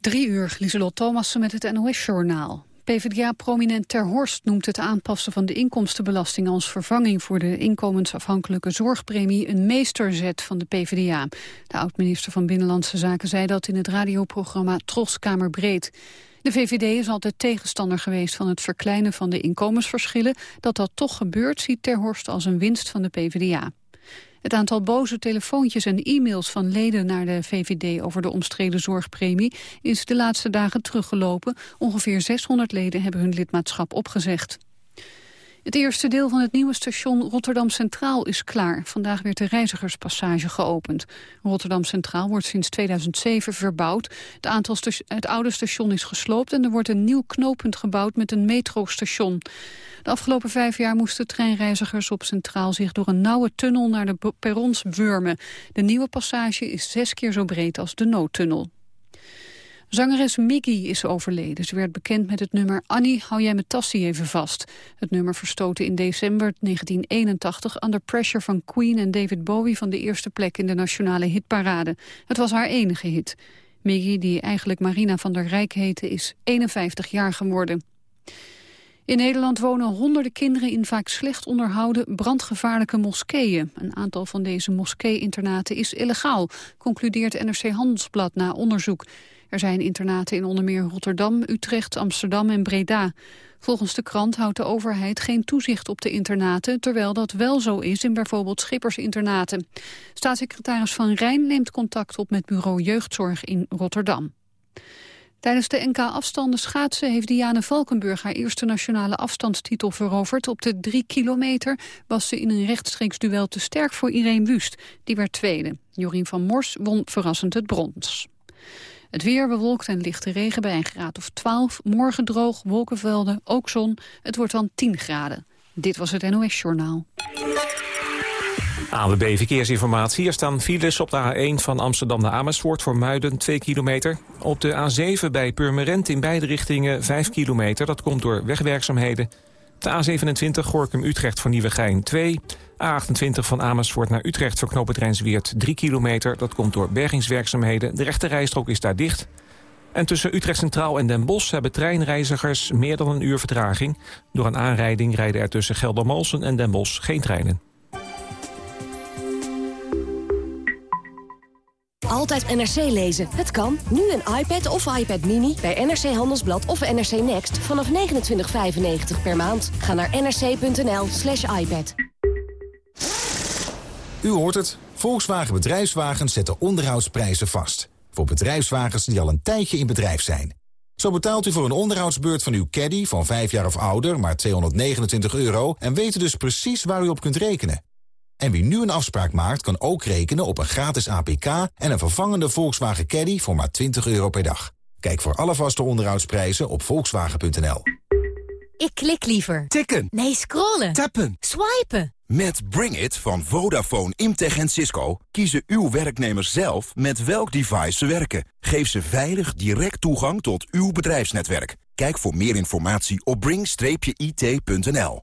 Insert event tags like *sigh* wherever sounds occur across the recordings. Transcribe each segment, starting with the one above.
Drie uur, Lieselot Thomassen met het NOS-journaal. PvdA-prominent Ter Horst noemt het aanpassen van de inkomstenbelasting als vervanging voor de inkomensafhankelijke zorgpremie een meesterzet van de PvdA. De oud-minister van Binnenlandse Zaken zei dat in het radioprogramma Troskamer Breed. De VVD is altijd tegenstander geweest van het verkleinen van de inkomensverschillen. Dat dat toch gebeurt ziet Ter Horst als een winst van de PvdA. Het aantal boze telefoontjes en e-mails van leden naar de VVD over de omstreden zorgpremie is de laatste dagen teruggelopen. Ongeveer 600 leden hebben hun lidmaatschap opgezegd. Het eerste deel van het nieuwe station Rotterdam Centraal is klaar. Vandaag werd de reizigerspassage geopend. Rotterdam Centraal wordt sinds 2007 verbouwd. Het, oude station is gesloopt en er wordt een nieuw knooppunt gebouwd met een metrostation. De afgelopen vijf jaar moesten treinreizigers op Centraal zich door een nauwe tunnel naar de perrons wurmen. De nieuwe passage is zes keer zo breed als de noodtunnel. Zangeres Miggy is overleden. Ze werd bekend met het nummer Annie, hou jij mijn tassie even vast. Het nummer verstoten in december 1981 under pressure van Queen en David Bowie van de eerste plek in de nationale hitparade. Het was haar enige hit. Miggy, die eigenlijk Marina van der Rijk heette, is 51 jaar geworden. In Nederland wonen honderden kinderen in vaak slecht onderhouden brandgevaarlijke moskeeën. Een aantal van deze moskee-internaten is illegaal, concludeert NRC Handelsblad na onderzoek. Er zijn internaten in onder meer Rotterdam, Utrecht, Amsterdam en Breda. Volgens de krant houdt de overheid geen toezicht op de internaten... terwijl dat wel zo is in bijvoorbeeld schippersinternaten. Staatssecretaris Van Rijn neemt contact op met bureau Jeugdzorg in Rotterdam. Tijdens de NK-afstanden schaatsen heeft Diane Valkenburg haar eerste nationale afstandstitel veroverd. Op de drie kilometer was ze in een rechtstreeks duel te sterk voor Irene Wust. Die werd tweede. Jorien van Mors won verrassend het brons. Het weer bewolkt en lichte regen bij een graad of 12. Morgen droog, wolkenvelden, ook zon. Het wordt dan 10 graden. Dit was het NOS Journaal. ANWB Verkeersinformatie. Er staan files op de A1 van Amsterdam naar Amersfoort voor Muiden 2 kilometer. Op de A7 bij Purmerend in beide richtingen 5 kilometer. Dat komt door wegwerkzaamheden. De A27 Gorkum-Utrecht voor Nieuwegein 2. A28 van Amersfoort naar Utrecht voor knooppunt Rijnsweert 3 kilometer. Dat komt door bergingswerkzaamheden. De rechte rijstrook is daar dicht. En tussen Utrecht Centraal en Den Bosch hebben treinreizigers meer dan een uur vertraging. Door een aanrijding rijden er tussen Geldermalsen en Den Bosch geen treinen. Altijd NRC lezen. Het kan. Nu een iPad of iPad Mini bij NRC Handelsblad of NRC Next vanaf 29,95 per maand. Ga naar nrc.nl slash iPad. U hoort het. Volkswagen Bedrijfswagens zetten onderhoudsprijzen vast. Voor bedrijfswagens die al een tijdje in bedrijf zijn. Zo betaalt u voor een onderhoudsbeurt van uw caddy van 5 jaar of ouder maar 229 euro... en weet dus precies waar u op kunt rekenen. En wie nu een afspraak maakt, kan ook rekenen op een gratis APK... en een vervangende Volkswagen Caddy voor maar 20 euro per dag. Kijk voor alle vaste onderhoudsprijzen op volkswagen.nl. Ik klik liever. Tikken. Nee, scrollen. Tappen. Swipen. Met Bring It van Vodafone, Imtech en Cisco kiezen uw werknemers zelf met welk device ze werken. Geef ze veilig direct toegang tot uw bedrijfsnetwerk. Kijk voor meer informatie op bring-it.nl.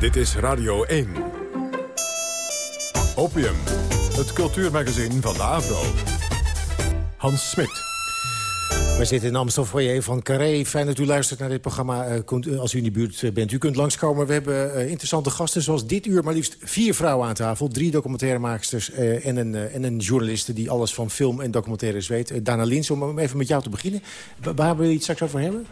Dit is Radio 1. Opium, het cultuurmagazin van de AVRO. Hans Smit. We zitten in Amstel foyer van Carré. Fijn dat u luistert naar dit programma uh, als u in die buurt uh, bent. U kunt langskomen. We hebben interessante gasten zoals dit uur maar liefst vier vrouwen aan tafel. Drie documentairemaaksters en, een, en een journaliste die alles van film en documentaires weet. Dana Lins, om even met jou te beginnen. Waar hebben we het straks over hebben?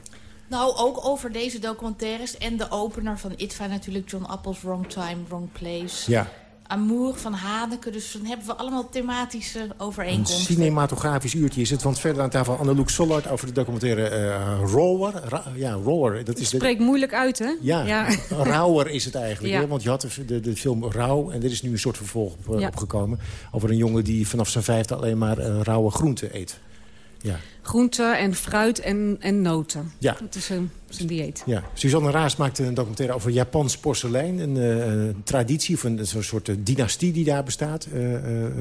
Nou, ook over deze documentaires en de opener van ITVA natuurlijk. John Apples, Wrong Time, Wrong Place. Ja. Amour van Haneke. Dus dan hebben we allemaal thematische Een overeenkomsten. cinematografisch uurtje is het. Want verder aan tafel Anneloek Sollard over de documentaire eh Rower. Ra- ja, Rower. Dat is de, Spreekt moeilijk uit, hè? Ja, *laughs* Rauwer is het eigenlijk. Ja. Hè? Want je had de, de, de film Rauw en er is nu een soort vervolg op, eh, Ja. opgekomen. Over een jongen die vanaf zijn vijfde alleen maar eh, rauwe groenten eet. Ja. Groenten en fruit en, en noten. Ja. Dat is een, zijn dieet. Ja. Suzanne Raas maakte een documentaire over Japans porselein. Een eh, traditie of een, zo'n soort eh, dynastie die daar bestaat. Eh, eh,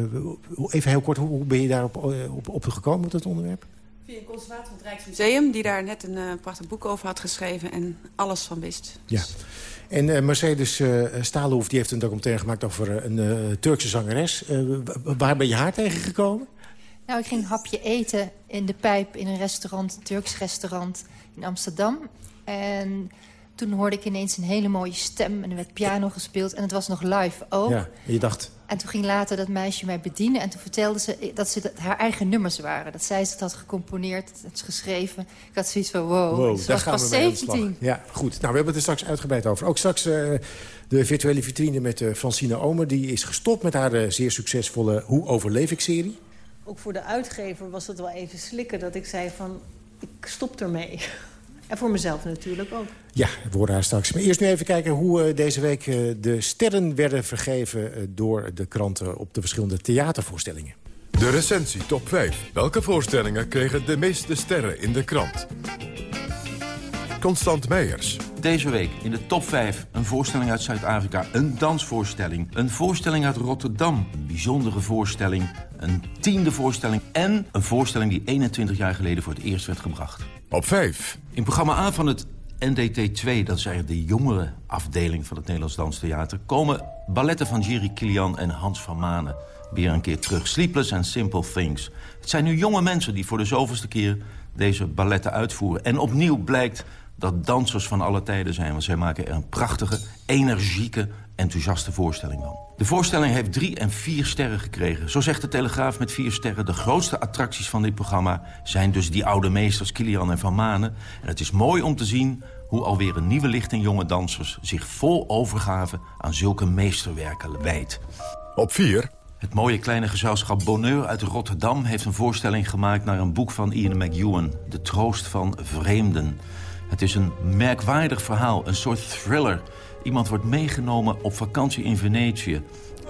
even heel kort, hoe, hoe ben je daarop eh, op, op gekomen op dat onderwerp? Via een conservator van het Rijksmuseum... die daar net een eh, prachtig boek over had geschreven... en alles van wist. Ja. En eh, Mercedes eh Stalenhoef die heeft een documentaire gemaakt over eh, een eh, Turkse zangeres. Eh, waar ben je haar tegengekomen? Nou, ik ging een hapje eten in de pijp in een restaurant, een Turks restaurant in Amsterdam. En toen hoorde ik ineens een hele mooie stem en er werd piano gespeeld. En het was nog live ook. Ja, en je dacht, En toen ging later dat meisje mij bedienen. En toen vertelde ze dat ze dat haar eigen nummers waren. Dat zij het had gecomponeerd, het had geschreven. Ik had zoiets van, wow, wow, ze daar was gaan we pas mee aan de slag. 17. Ja, goed. Nou, we hebben het er straks uitgebreid over. Ook straks eh, de virtuele vitrine met eh, Francine Omer. Die is gestopt met haar eh, zeer succesvolle Hoe overleef ik-serie. Ook voor de uitgever was het wel even slikken dat ik zei van... ik stop ermee. *laughs* En voor mezelf natuurlijk ook. Ja, we horen haar straks. Maar eerst nu even kijken hoe eh, deze week eh, de sterren werden vergeven... eh, door de kranten op de verschillende theatervoorstellingen. De recensie top 5. Welke voorstellingen kregen de meeste sterren in de krant? Constant Meijers. Deze week in de top 5 een voorstelling uit Zuid-Afrika, een dansvoorstelling. Een voorstelling uit Rotterdam, een bijzondere voorstelling. Een tiende voorstelling en een voorstelling die 21 jaar geleden voor het eerst werd gebracht. Op 5. In programma A van het NDT2, dat is eigenlijk de jongere afdeling van het Nederlands Danstheater... komen balletten van Jerry Kilian en Hans van Manen weer een keer terug. Sleepless and Simple Things. Het zijn nu jonge mensen die voor de zoveelste keer deze balletten uitvoeren. En opnieuw blijkt dat dansers van alle tijden zijn. Want zij maken er een prachtige, energieke, enthousiaste voorstelling van. De voorstelling heeft drie en vier sterren gekregen. Zo zegt de Telegraaf met vier sterren. De grootste attracties van dit programma zijn dus die oude meesters Kilian en Van Manen. En het is mooi om te zien hoe alweer een nieuwe lichting jonge dansers... zich vol overgave aan zulke meesterwerken wijdt. Op 4. Het mooie kleine gezelschap Bonheur uit Rotterdam... heeft een voorstelling gemaakt naar een boek van Ian McEwan... De Troost van Vreemden. Het is een merkwaardig verhaal, een soort thriller. Iemand wordt meegenomen op vakantie in Venetië...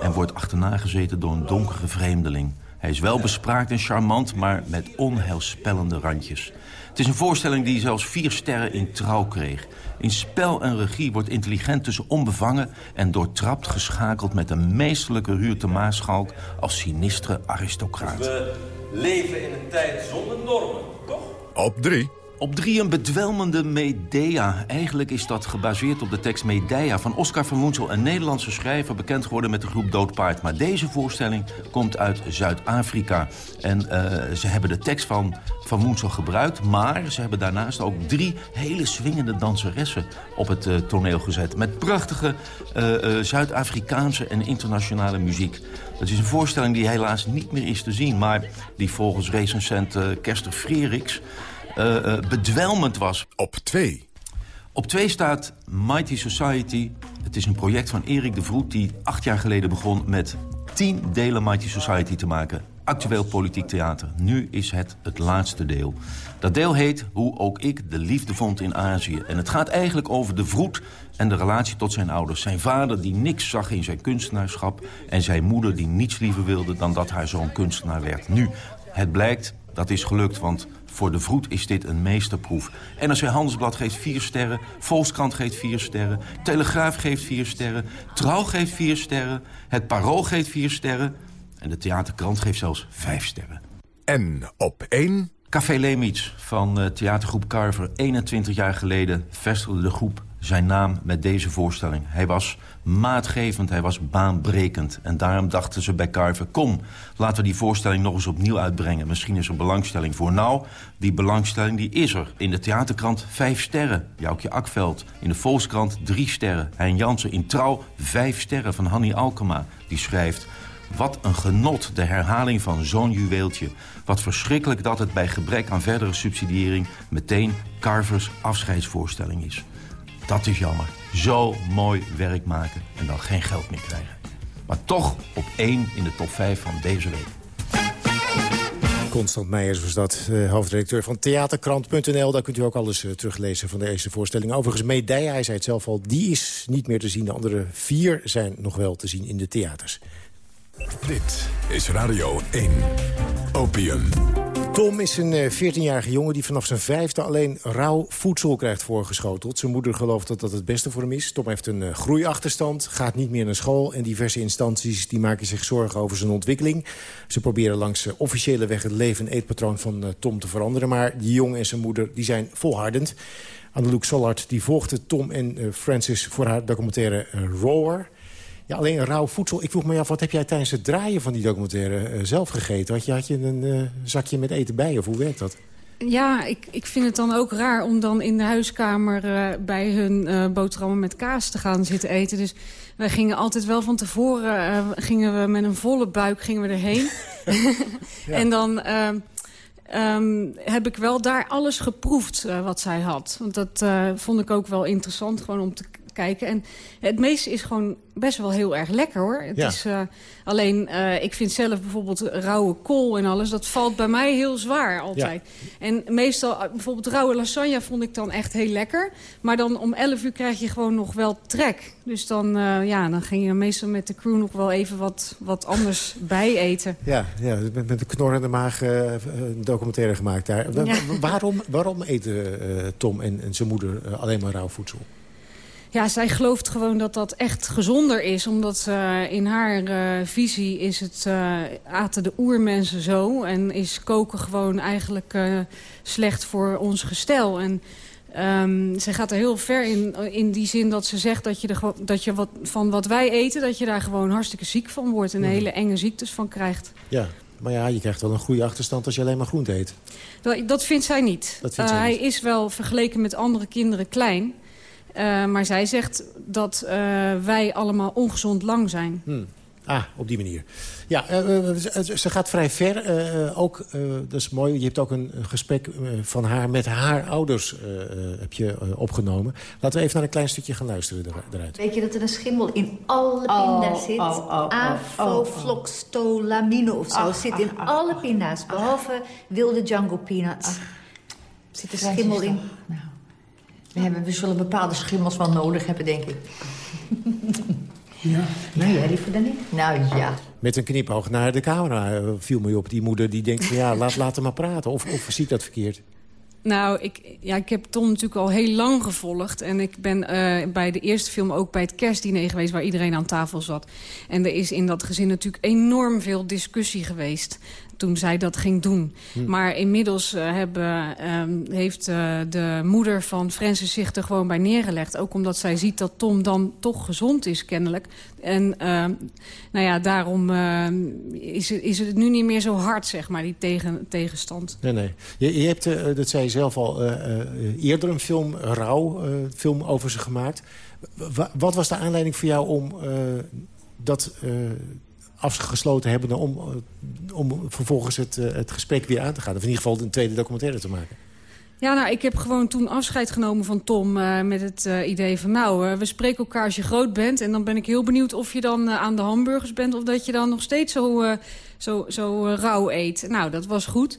en wordt achterna gezeten door een donkere vreemdeling. Hij is wel bespraakt en charmant, maar met onheilspellende randjes. Het is een voorstelling die zelfs vier sterren in trouw kreeg. In spel en regie wordt intelligent tussen onbevangen... en doortrapt geschakeld met een meesterlijke Ruurte Maaschalk... als sinistere aristocraat. We leven in een tijd zonder normen, toch? Op 3. Op drie een bedwelmende Medea. Eigenlijk is dat gebaseerd op de tekst Medea van Oscar van Woensel... een Nederlandse schrijver bekend geworden met de groep Doodpaard. Maar deze voorstelling komt uit Zuid-Afrika. En eh, ze hebben de tekst van Van Woensel gebruikt... maar ze hebben daarnaast ook drie hele swingende danseressen op het eh, toneel gezet... met prachtige eh, Zuid-Afrikaanse en internationale muziek. Het is een voorstelling die helaas niet meer is te zien... maar die volgens recensent Kerster Freeriks eh, bedwelmend was. Op 2. Op 2 staat Mighty Society. Het is een project van Erik de Vroet die acht jaar geleden begon met tien delen Mighty Society te maken. Actueel politiek theater. Nu is het het laatste deel. Dat deel heet Hoe ook ik de liefde vond in Azië. En het gaat eigenlijk over de Vroet en de relatie tot zijn ouders. Zijn vader die niks zag in zijn kunstenaarschap... en zijn moeder die niets liever wilde dan dat haar zoon kunstenaar werd. Nu, het blijkt, dat is gelukt, want voor de Vroet is dit een meesterproef. NRC Handelsblad geeft vier sterren, Volkskrant geeft vier sterren... Telegraaf geeft vier sterren, Trouw geeft vier sterren... het Parool geeft vier sterren en de Theaterkrant geeft zelfs vijf sterren. En op 1... Café Leemits van uh, theatergroep Carver. 21 jaar geleden vestigde de groep zijn naam met deze voorstelling. Hij was maatgevend, hij was baanbrekend. En daarom dachten ze bij Carver... kom, laten we die voorstelling nog eens opnieuw uitbrengen. Misschien is er belangstelling voor. Nou, die belangstelling die is er. In de theaterkrant vijf sterren. Joukje Akveld. In de Volkskrant drie sterren. Hein Jansen in Trouw vijf sterren van Hanny Alkema. Die schrijft... Wat een genot, de herhaling van zo'n juweeltje. Wat verschrikkelijk dat het bij gebrek aan verdere subsidiëring... meteen Carvers afscheidsvoorstelling is. Dat is jammer. Zo mooi werk maken en dan geen geld meer krijgen. Maar toch op één in de top 5 van deze week. Constant Meijers was dat, uh, hoofdredacteur van theaterkrant.nl. Daar kunt u ook alles uh, teruglezen van deze voorstelling. Overigens, Medea, hij zei het zelf al, die is niet meer te zien. De andere vier zijn nog wel te zien in de theaters. Dit is Radio 1. Opium. Tom is een 14-jarige jongen die vanaf zijn vijfde alleen rauw voedsel krijgt voorgeschoteld. Zijn moeder gelooft dat dat het beste voor hem is. Tom heeft een groeiachterstand, gaat niet meer naar school... en diverse instanties die maken zich zorgen over zijn ontwikkeling. Ze proberen langs officiële weg het leven en eetpatroon van Tom te veranderen. Maar die jongen en zijn moeder die zijn volhardend. Anneloek Sollard die volgde Tom en Francis voor haar documentaire Roar... Ja, alleen rauw voedsel. Ik vroeg me af, wat heb jij tijdens het draaien van die documentaire uh, zelf gegeten? Had je, had je een uh, zakje met eten bij of hoe werkt dat? Ja, ik, ik vind het dan ook raar om dan in de huiskamer uh, bij hun boterhammen met kaas te gaan zitten eten. Dus wij gingen altijd wel van tevoren, gingen we met een volle buik gingen we erheen. *laughs* *laughs* ja. En dan... Um, heb ik wel daar alles geproefd wat zij had. Want dat vond ik ook wel interessant gewoon om te kijken. En het meeste is gewoon best wel heel erg lekker, hoor. Het Ja. is, uh, alleen, uh, ik vind zelf bijvoorbeeld rauwe kool en alles... dat valt bij mij heel zwaar altijd. En meestal, uh, bijvoorbeeld rauwe lasagne vond ik dan echt heel lekker. Maar dan om 11 uur krijg je gewoon nog wel trek. Dus dan, uh, ja, dan ging je meestal met de crew nog wel even wat, wat anders *laughs* bij eten. Ja, ja met, met de knorrende maag een documentaire gemaakt daar. Ja. Waarom, waarom eten Tom en, en zijn moeder alleen maar rauw voedsel? Ja, zij gelooft gewoon dat dat echt gezonder is. Omdat uh, in haar uh, visie is het, uh, aten de oermensen zo. En is koken gewoon eigenlijk slecht voor ons gestel. En um, zij gaat er heel ver in, in die zin dat ze zegt dat je, dat je wat, van wat wij eten... dat je daar gewoon hartstikke ziek van wordt. En Mhm. hele enge ziektes van krijgt. Ja, maar ja, je krijgt wel een goede achterstand als je alleen maar groente eet. Dat, dat vindt zij niet. Dat vindt zij hij is wel vergeleken met andere kinderen klein... Uh, maar zij zegt dat uh, wij allemaal ongezond lang zijn. Hm. Ah, op die manier. Ja, uh, ze, ze gaat vrij ver. Uh, ook, uh, dat is mooi, je hebt ook een, een gesprek van haar met haar ouders heb je, uh, opgenomen. Laten we even naar een klein stukje gaan luisteren er- eruit. Weet je dat er een schimmel in alle pinda's zit? oh, oh, oh, Aflofloxtolamine of zo Ach, zit in ach, alle pinda's. Behalve wilde Django peanuts. Zit er schimmel in. We, hebben, we zullen bepaalde schimmels wel nodig hebben, denk ik. *laughs* Ja. Nou, jij liever dan niet? Nou ja. Met een knipoog naar de camera uh, viel me op. Die moeder die denkt van ja, laat, laat hem maar praten. Of, of zie ik dat verkeerd? Nou, ik, ja, ik heb Tom natuurlijk al heel lang gevolgd. En ik ben uh, bij de eerste film ook bij het kerstdiner geweest... waar iedereen aan tafel zat. En er is in dat gezin natuurlijk enorm veel discussie geweest toen zij dat ging doen. Hm. Maar inmiddels uh, hebben, um, heeft uh, de moeder van Francis zich er gewoon bij neergelegd. Ook omdat zij ziet dat Tom dan toch gezond is, kennelijk. En uh, nou ja, daarom uh, is, het, is het nu niet meer zo hard, zeg maar, die tegen, tegenstand. Nee, nee. Je, je hebt, uh, dat zei je zelf al, uh, eerder een film, Rauw, film over ze gemaakt. Wat was de aanleiding voor jou om dat afgesloten hebben om, om vervolgens het, het gesprek weer aan te gaan. Of in ieder geval een tweede documentaire te maken. Ja, nou, ik heb gewoon toen afscheid genomen van Tom uh, met het idee van... nou, we spreken elkaar als je groot bent... en dan ben ik heel benieuwd of je dan aan de hamburgers bent... of dat je dan nog steeds zo, zo, zo rauw eet. Nou, dat was goed.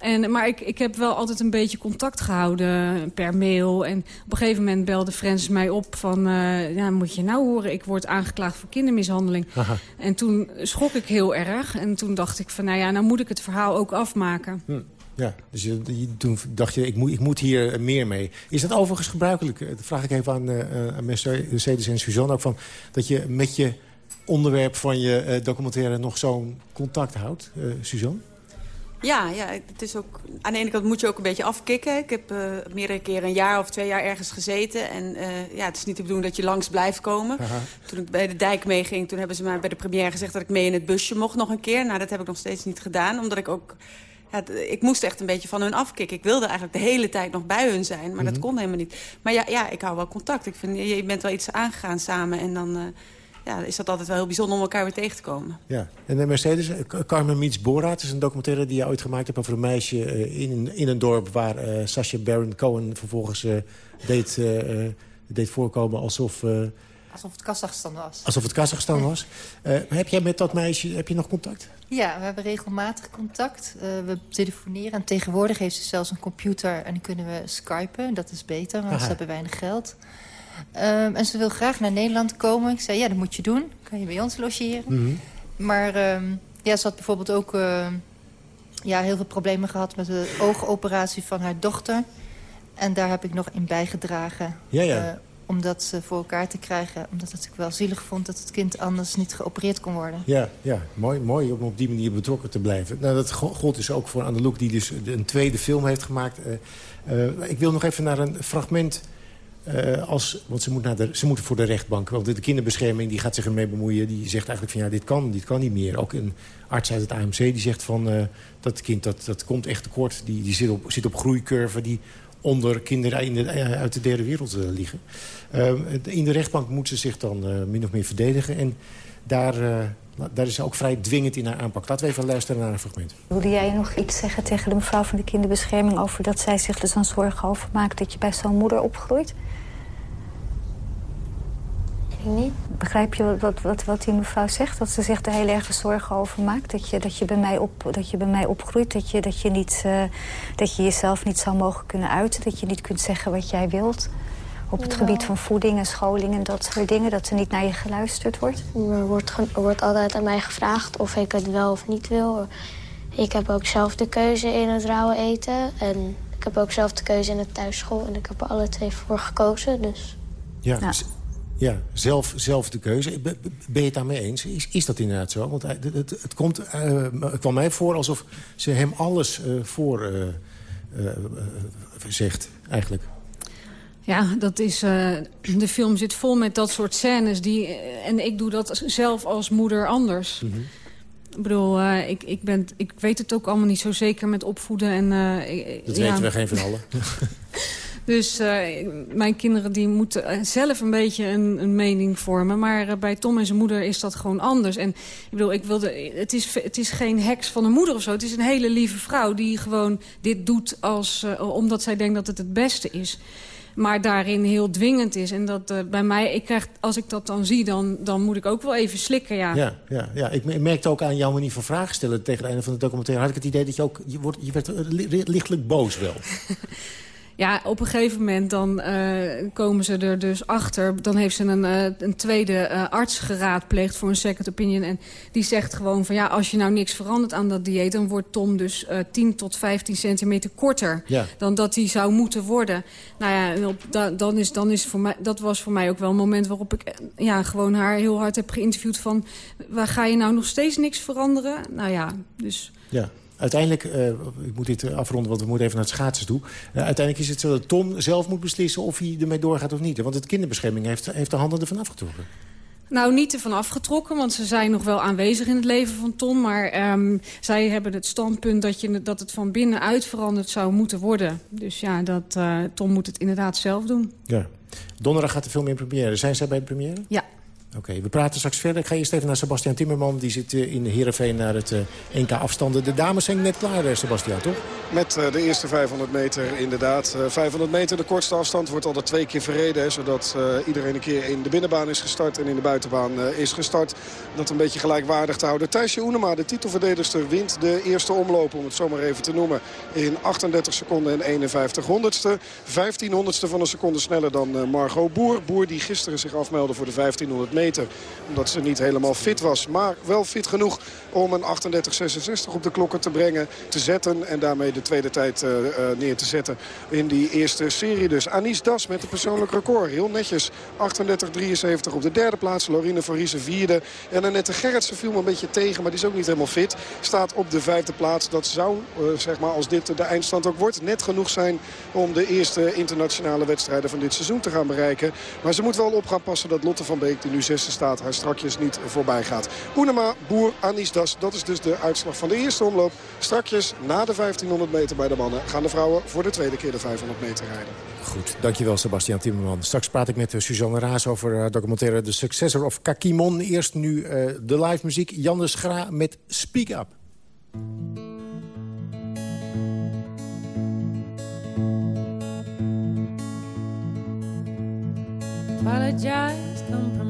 En, maar ik, ik heb wel altijd een beetje contact gehouden per mail. En op een gegeven moment belde Francis mij op van... Uh, ja, moet je nou horen, ik word aangeklaagd voor kindermishandeling. Aha. En toen schrok ik heel erg. En toen dacht ik van, nou ja, nou moet ik het verhaal ook afmaken. Hm. Ja, dus je, je, toen dacht je, ik moet, ik moet hier meer mee. Is dat overigens gebruikelijk? Dat vraag ik even aan, uh, aan Mercedes en Suzanne ook van... dat je met je onderwerp van je uh, documentaire nog zo'n contact houdt, uh, Suzanne? Ja, ja, het is ook, aan de ene kant moet je ook een beetje afkicken. Ik heb uh, meerdere keren een jaar of twee jaar ergens gezeten. En uh, ja, het is niet de bedoeling dat je langs blijft komen. Aha. Toen ik bij de dijk meeging, toen hebben ze mij bij de première gezegd... dat ik mee in het busje mocht nog een keer. Nou, dat heb ik nog steeds niet gedaan, omdat ik ook... Ja, ik moest echt een beetje van hun afkicken. Ik wilde eigenlijk de hele tijd nog bij hun zijn, maar mm -hmm. dat kon helemaal niet. Maar ja, ja, ik hou wel contact. Ik vind, je bent wel iets aangegaan samen en dan... Uh, ja, is dat altijd wel heel bijzonder om elkaar weer tegen te komen. Ja. En de Mercedes, Carmen Meets Borat is een documentaire die je ooit gemaakt hebt... over een meisje uh, in, in een dorp waar uh, Sacha Baron Cohen vervolgens uh, deed, deed voorkomen... alsof Alsof het Kazachstan was. Alsof het Kazachstan was. Uh, *laughs* heb jij met dat meisje heb je nog contact? Ja, we hebben regelmatig contact. Uh, we telefoneren en tegenwoordig heeft ze zelfs een computer... en dan kunnen we skypen. Dat is beter, want Aha. ze hebben weinig geld. Um, en ze wil graag naar Nederland komen. Ik zei, ja, dat moet je doen. Kan je bij ons logeren. Mm -hmm. Maar um, ja, ze had bijvoorbeeld ook uh, ja, heel veel problemen gehad... met de oogoperatie van haar dochter. En daar heb ik nog in bijgedragen. Ja, ja. Uh, om dat voor elkaar te krijgen. Omdat het ik wel zielig vond dat het kind anders niet geopereerd kon worden. Ja, ja mooi, mooi om op die manier betrokken te blijven. Nou, dat gold dus ook voor Anneloek die dus een tweede film heeft gemaakt. Uh, uh, ik wil nog even naar een fragment... Uh, als, want ze, moet naar de, ze moeten voor de rechtbank. Want de kinderbescherming die gaat zich ermee bemoeien. Die zegt eigenlijk van ja, dit kan, dit kan niet meer. Ook een arts uit het AMC die zegt van... dat kind dat, dat komt echt tekort. Die, die zit, op, zit op groeicurve. Die onder kinderen in de, uit de derde wereld liggen. In de rechtbank moet ze zich dan min of meer verdedigen. En daar, daar is ze ook vrij dwingend in haar aanpak. Laten we even luisteren naar een fragment. Wilde jij nog iets zeggen tegen de mevrouw van de kinderbescherming... over dat zij zich dus dan zorgen over maakt dat je bij zo'n moeder opgroeit? Niet. Begrijp je wat, wat, wat die mevrouw zegt? Dat ze zich er heel erg zorgen over maakt? Dat je, dat je, bij, mij op, dat je bij mij opgroeit? Dat je, dat, je niet, uh, dat je jezelf niet zou mogen kunnen uiten? Dat je niet kunt zeggen wat jij wilt? Op het ja. gebied van voeding en scholing en dat soort dingen? Dat er niet naar je geluisterd wordt? Er wordt, er wordt altijd aan mij gevraagd of ik het wel of niet wil. Ik heb ook zelf de keuze in het rauwe eten. En ik heb ook zelf de keuze in het thuisschool. En ik heb er alle twee voor gekozen, dus... Ja, ja. Ja, zelf, zelf de keuze. Ben je het daarmee eens? Is, is dat inderdaad zo? Want het, het, het komt, uh, het kwam mij voor alsof ze hem alles uh, voor uh, zegt, eigenlijk. Ja, dat is, de film zit vol met dat soort scènes. Die, en ik doe dat zelf als moeder anders. Mm -hmm. Ik bedoel, ik, ik, ben, ik weet het ook allemaal niet zo zeker met opvoeden. En, dat ja. weten we geen van allen. *laughs* Dus uh, mijn kinderen die moeten zelf een beetje een, een mening vormen. Maar uh, bij Tom en zijn moeder is dat gewoon anders. En ik bedoel, ik wilde, het, is, het is geen heks van een moeder of zo. Het is een hele lieve vrouw die gewoon dit doet als, uh, omdat zij denkt dat het het beste is. Maar daarin heel dwingend is. En dat bij mij, ik krijg, als ik dat dan zie, dan, dan moet ik ook wel even slikken, ja. Ja, ja, ja. Ik merkte ook aan jouw manier van vragen stellen tegen het einde van de documentaire. Had ik het idee dat je ook, je, wordt, je werd lichtelijk boos wel. *laughs* Ja, op een gegeven moment dan uh, komen ze er dus achter. Dan heeft ze een, uh, een tweede uh, arts geraadpleegd voor een second opinion. En die zegt gewoon van ja, als je nou niks verandert aan dat dieet... dan wordt Tom dus 10 tot 15 centimeter korter ja. dan dat hij zou moeten worden. Nou ja, op, da, dan is, dan is voor mij, dat was voor mij ook wel een moment waarop ik ja, gewoon haar heel hard heb geïnterviewd van... waar ga je nou nog steeds niks veranderen? Nou ja, dus... Ja. Uiteindelijk, uh, ik moet dit afronden, want we moeten even naar het schaatsen toe. Uh, uiteindelijk is het zo dat Tom zelf moet beslissen of hij ermee doorgaat of niet. Want het kinderbescherming heeft, heeft de handen ervan afgetrokken. Nou, niet ervan afgetrokken, want ze zijn nog wel aanwezig in het leven van Tom. Maar um, zij hebben het standpunt dat, je, dat het van binnenuit veranderd zou moeten worden. Dus ja, dat, uh, Tom moet het inderdaad zelf doen. Ja. Donderdag gaat de film in première. Zijn zij bij de première? Ja. Oké, we praten straks verder. Ik ga eerst even naar Sebastian Timmerman. Die zit uh, in Heerenveen naar het uh, 1K afstanden. De dames zijn net klaar, uh, Sebastian, toch? Met de eerste 500 meter inderdaad. 500 meter, de kortste afstand, wordt al twee keer verreden. Zodat iedereen een keer in de binnenbaan is gestart en in de buitenbaan is gestart. Dat een beetje gelijkwaardig te houden. Thijsje Oenema, de titelverdedigster, wint de eerste omloop, om het zomaar even te noemen. In 38 seconden en 51 honderdste. 15 honderdste van een seconde sneller dan Margot Boer. Boer die gisteren zich afmeldde voor de 1500 meter meter. Omdat ze niet helemaal fit was. Maar wel fit genoeg om een 38-66 op de klokken te brengen. Te zetten en daarmee de tweede tijd uh, uh, neer te zetten in die eerste serie. Dus Anis Das met een persoonlijk record. Heel netjes 38-73 op de derde plaats. Lorine Verriese vierde. En Annette Gerritsen viel me een beetje tegen. Maar die is ook niet helemaal fit. Staat op de vijfde plaats. Dat zou, uh, zeg maar als dit de eindstand ook wordt, net genoeg zijn om de eerste internationale wedstrijden van dit seizoen te gaan bereiken. Maar ze moet wel op gaan passen dat Lotte van Beek, die nu zesde staat, haar strakjes niet voorbij gaat. Oenema, Boer, Anis Das. Dat is dus de uitslag van de eerste omloop. Strakjes na de 1500 meter bij de mannen gaan de vrouwen voor de tweede keer de 500 meter rijden. Goed, dankjewel Sebastian Timmerman. Straks praat ik met Suzanne Raas over uh, documentaire The Successor of Kakimon. Eerst nu uh, de live muziek. Jan de Schra met Speak Up. Apologize, come from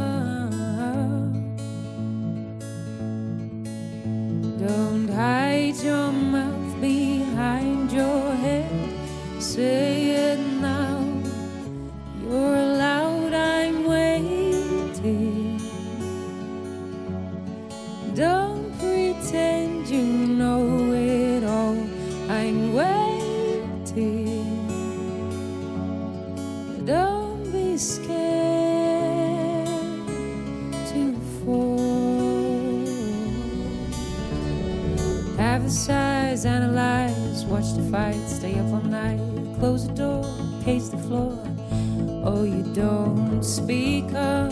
Don't hide your mouth behind your head. Say it now. You're allowed, I'm waiting. Don't pretend you know it all. I'm waiting. Don't be scared Fantasize, analyze, watch the fight, stay up all night, close the door, pace the floor. Oh, you don't speak up,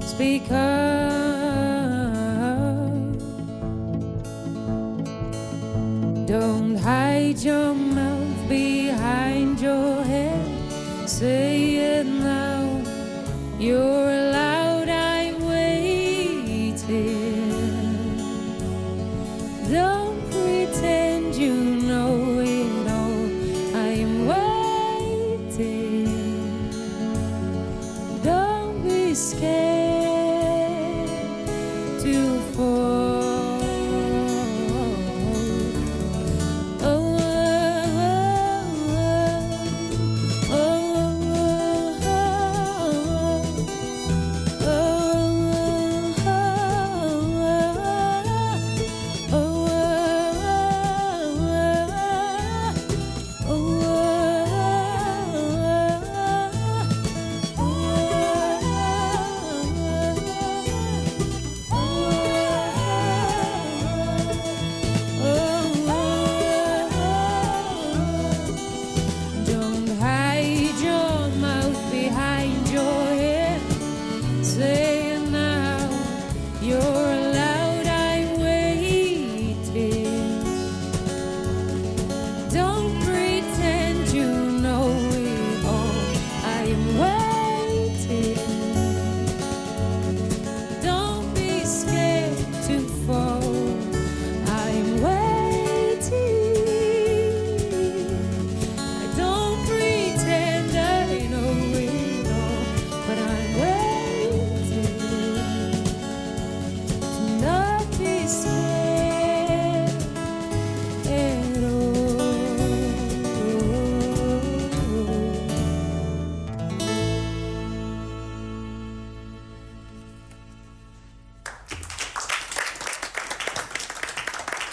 speak up. Don't hide your mouth behind your head. Say it now. You're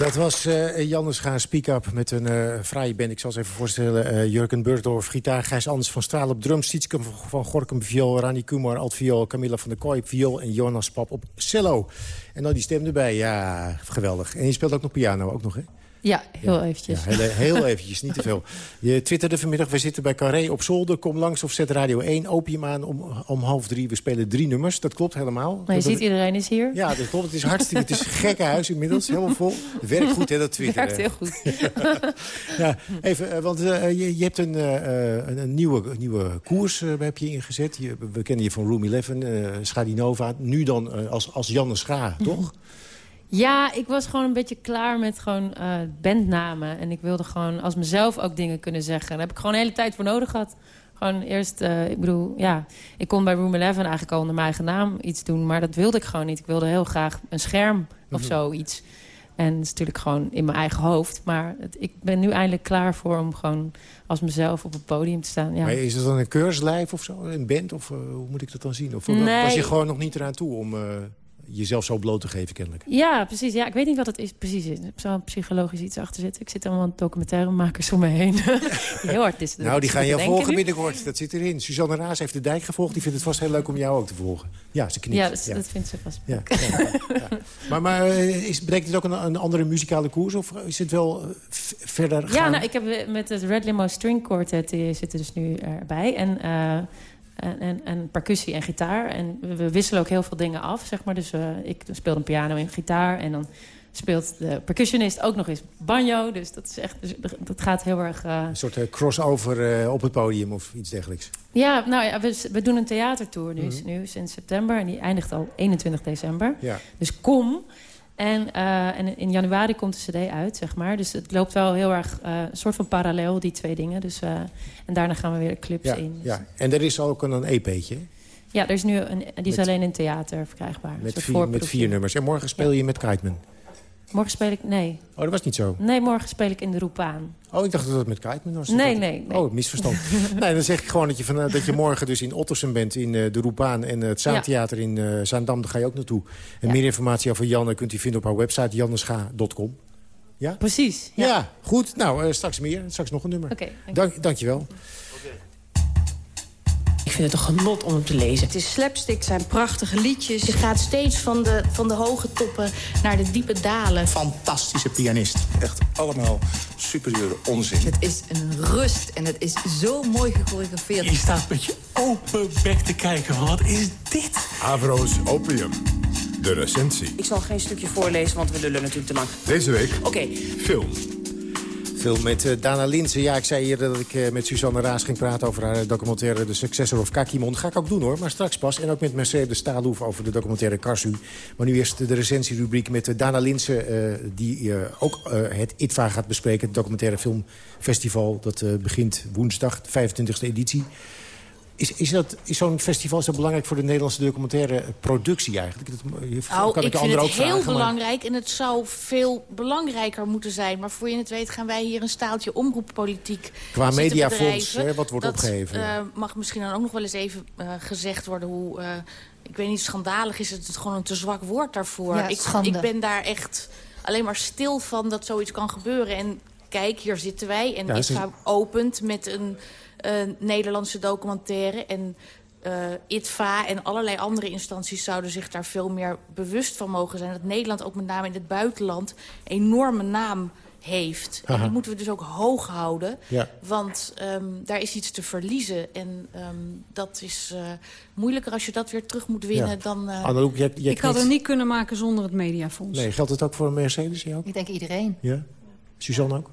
Dat was eh Jannes gaan Speak Up met een eh fraaie band. Ik zal ze even voorstellen. eh, Jurgen Burgdorf, gitaar. Gijs Anders van Straal op drums. Sietske van Gorkum viool. Rani Kumar alt viool. Camilla van der Kooi viool. En Jonas Pap op cello. En dan die stem erbij. Ja, geweldig. En je speelt ook nog piano, ook nog, hè? Ja, heel eventjes. Ja, heel, heel eventjes, niet te veel. Je twitterde vanmiddag, we zitten bij Carré op zolder. Kom langs of zet Radio 1, opium aan om, om half drie. We spelen drie nummers, dat klopt helemaal. Maar je Dat- ziet, iedereen is hier. Ja, dat klopt. Het is hartstikke, het is een gekke huis inmiddels, helemaal vol. Werkt goed, hè, dat twitteren. Werkt heel goed. *laughs* ja, even, eh, want eh, je, je hebt een, eh, een, een nieuwe, nieuwe koers heb je ingezet. Je, we kennen je van Room 11, eh Schadinova. Nu dan als, als Janne Scha, *laughs* toch? Ja, ik was gewoon een beetje klaar met gewoon eh, bandnamen. En ik wilde gewoon als mezelf ook dingen kunnen zeggen. Daar heb ik gewoon een hele tijd voor nodig gehad. Gewoon eerst, eh, ik bedoel, ja... Ik kon bij Room 11 eigenlijk al onder mijn eigen naam iets doen. Maar dat wilde ik gewoon niet. Ik wilde heel graag een scherm of Mhm. zoiets. En dat is natuurlijk gewoon in mijn eigen hoofd. Maar het, ik ben nu eindelijk klaar voor om gewoon als mezelf op het podium te staan. Ja. Maar is het dan een keurslijf of zo? Een band? Of eh, hoe moet ik dat dan zien? Of Nee. was je gewoon nog niet eraan toe om jezelf zo bloot te geven, kennelijk? Ja, precies. Ja, ik weet niet wat het is, precies is. Er zou psychologisch iets achter zitten. Ik zit allemaal documentairemakers om me heen. Die *laughs* heel hard is. Nou, die gaan je jou volgen binnenkort. Dat zit erin. Suzanne Raas heeft de dijk gevolgd. Die vindt het vast heel leuk om jou ook te volgen. Ja, ze knikt. Ja, dat, dat vindt ze vast. Ja. Maar, maar eh, is, betekent het ook een, een andere muzikale koers? Of is het wel eh, verder gaan? Ja, nou, ik heb eh, met het Red Limo String Quartet die zitten dus nu erbij. En eh, En, en, en percussie en gitaar. En we, wisselen ook heel veel dingen af, zeg maar. Dus eh, ik speel een piano en gitaar. En dan speelt de percussionist ook nog eens banjo. Dus dat, is echt, dus dat gaat heel erg... Uh... Een soort uh, crossover op het podium of iets dergelijks. Ja, nou ja, we, we doen een theatertour nu, mm -hmm. nu sinds september. En die eindigt al 21 december. Ja. Dus kom... En, uh, en, in januari komt de cd uit, zeg maar. Dus het loopt wel heel erg uh, een soort van parallel, die twee dingen. Dus, uh, en daarna gaan we weer clubs ja, in. Dus. Ja, en er is ook een, een EP'tje. Ja, er is nu een, die is met, alleen in theater verkrijgbaar. Met, vier, met vier nummers. En morgen speel je met Kiteman. Morgen speel ik... Nee. Oh, dat was niet zo? Nee, morgen speel ik in de Roepaan. Oh, ik dacht dat het met Kiteman was. Nee, nee, nee. Oh, misverstand. *laughs* nee, dan zeg ik gewoon dat je, van, dat je morgen dus in Ottersen bent... in uh, de Roepaan en het Zaantheater ja. in uh, Zaandam. Daar ga je ook naartoe. En ja. meer informatie over Janne kunt u vinden op haar website jannescha.com. Ja? Precies. Ja, ja goed. Nou, straks meer. Straks nog een nummer. Oké. Okay, dank, dank je wel. Ik vind het een genot om hem te lezen. Het is slapstick, het zijn prachtige liedjes. Je gaat steeds van de, van de hoge toppen naar de diepe dalen. Fantastische pianist. Echt allemaal superieure onzin. Het is een rust en het is zo mooi gechoreografeerd. Je staat met je open bek te kijken van wat is dit? Avro's Opium. De recensie. Ik zal geen stukje voorlezen, want we lullen natuurlijk te lang. Deze week Oké. Okay. film. Met uh, Dana Linsen. Ja, ik zei eerder dat ik uh, met Suzanne Raas ging praten over haar documentaire... The Successor of Kakimon. Ga ik ook doen hoor, maar straks pas. En ook met Mercedes Staalhoef over de documentaire Karsu. Maar nu eerst de recensierubriek met Dana Linsen... die ook het ITVA gaat bespreken. Het documentaire filmfestival. Dat begint woensdag, de 25e editie. Is, is, dat, is zo'n festival zo belangrijk voor de Nederlandse documentaire productie eigenlijk? Dat, nou, kan ik, ik vind het ook heel vragen, belangrijk en het zou veel belangrijker moeten zijn. Maar voor je het weet gaan wij hier een staaltje omroeppolitiek Qua mediafonds, hè, wat wordt dat, opgeheven? Uh, mag misschien dan ook nog wel eens even uh, gezegd worden hoe... Uh, ik weet niet, schandalig is het gewoon een te zwak woord daarvoor. Ja, ik, ik ben daar echt alleen maar stil van dat zoiets kan gebeuren. En kijk, hier zitten wij en Ja, ik ga opent met een eh, Nederlandse documentaire. En eh, ITVA en allerlei andere instanties zouden zich daar veel meer bewust van mogen zijn. Dat Nederland ook met name in het buitenland een enorme naam heeft. En die moeten we dus ook hoog houden. Ja. Want ehm, daar is iets te verliezen. En ehm, dat is eh, moeilijker als je dat weer terug moet winnen. Ja. Dan, eh, Anouk, jij, jij Ik had het niet kunnen maken zonder het mediafonds. Nee, geldt het ook voor Mercedes? Ook? Ik denk iedereen. ja? Suzanne ook?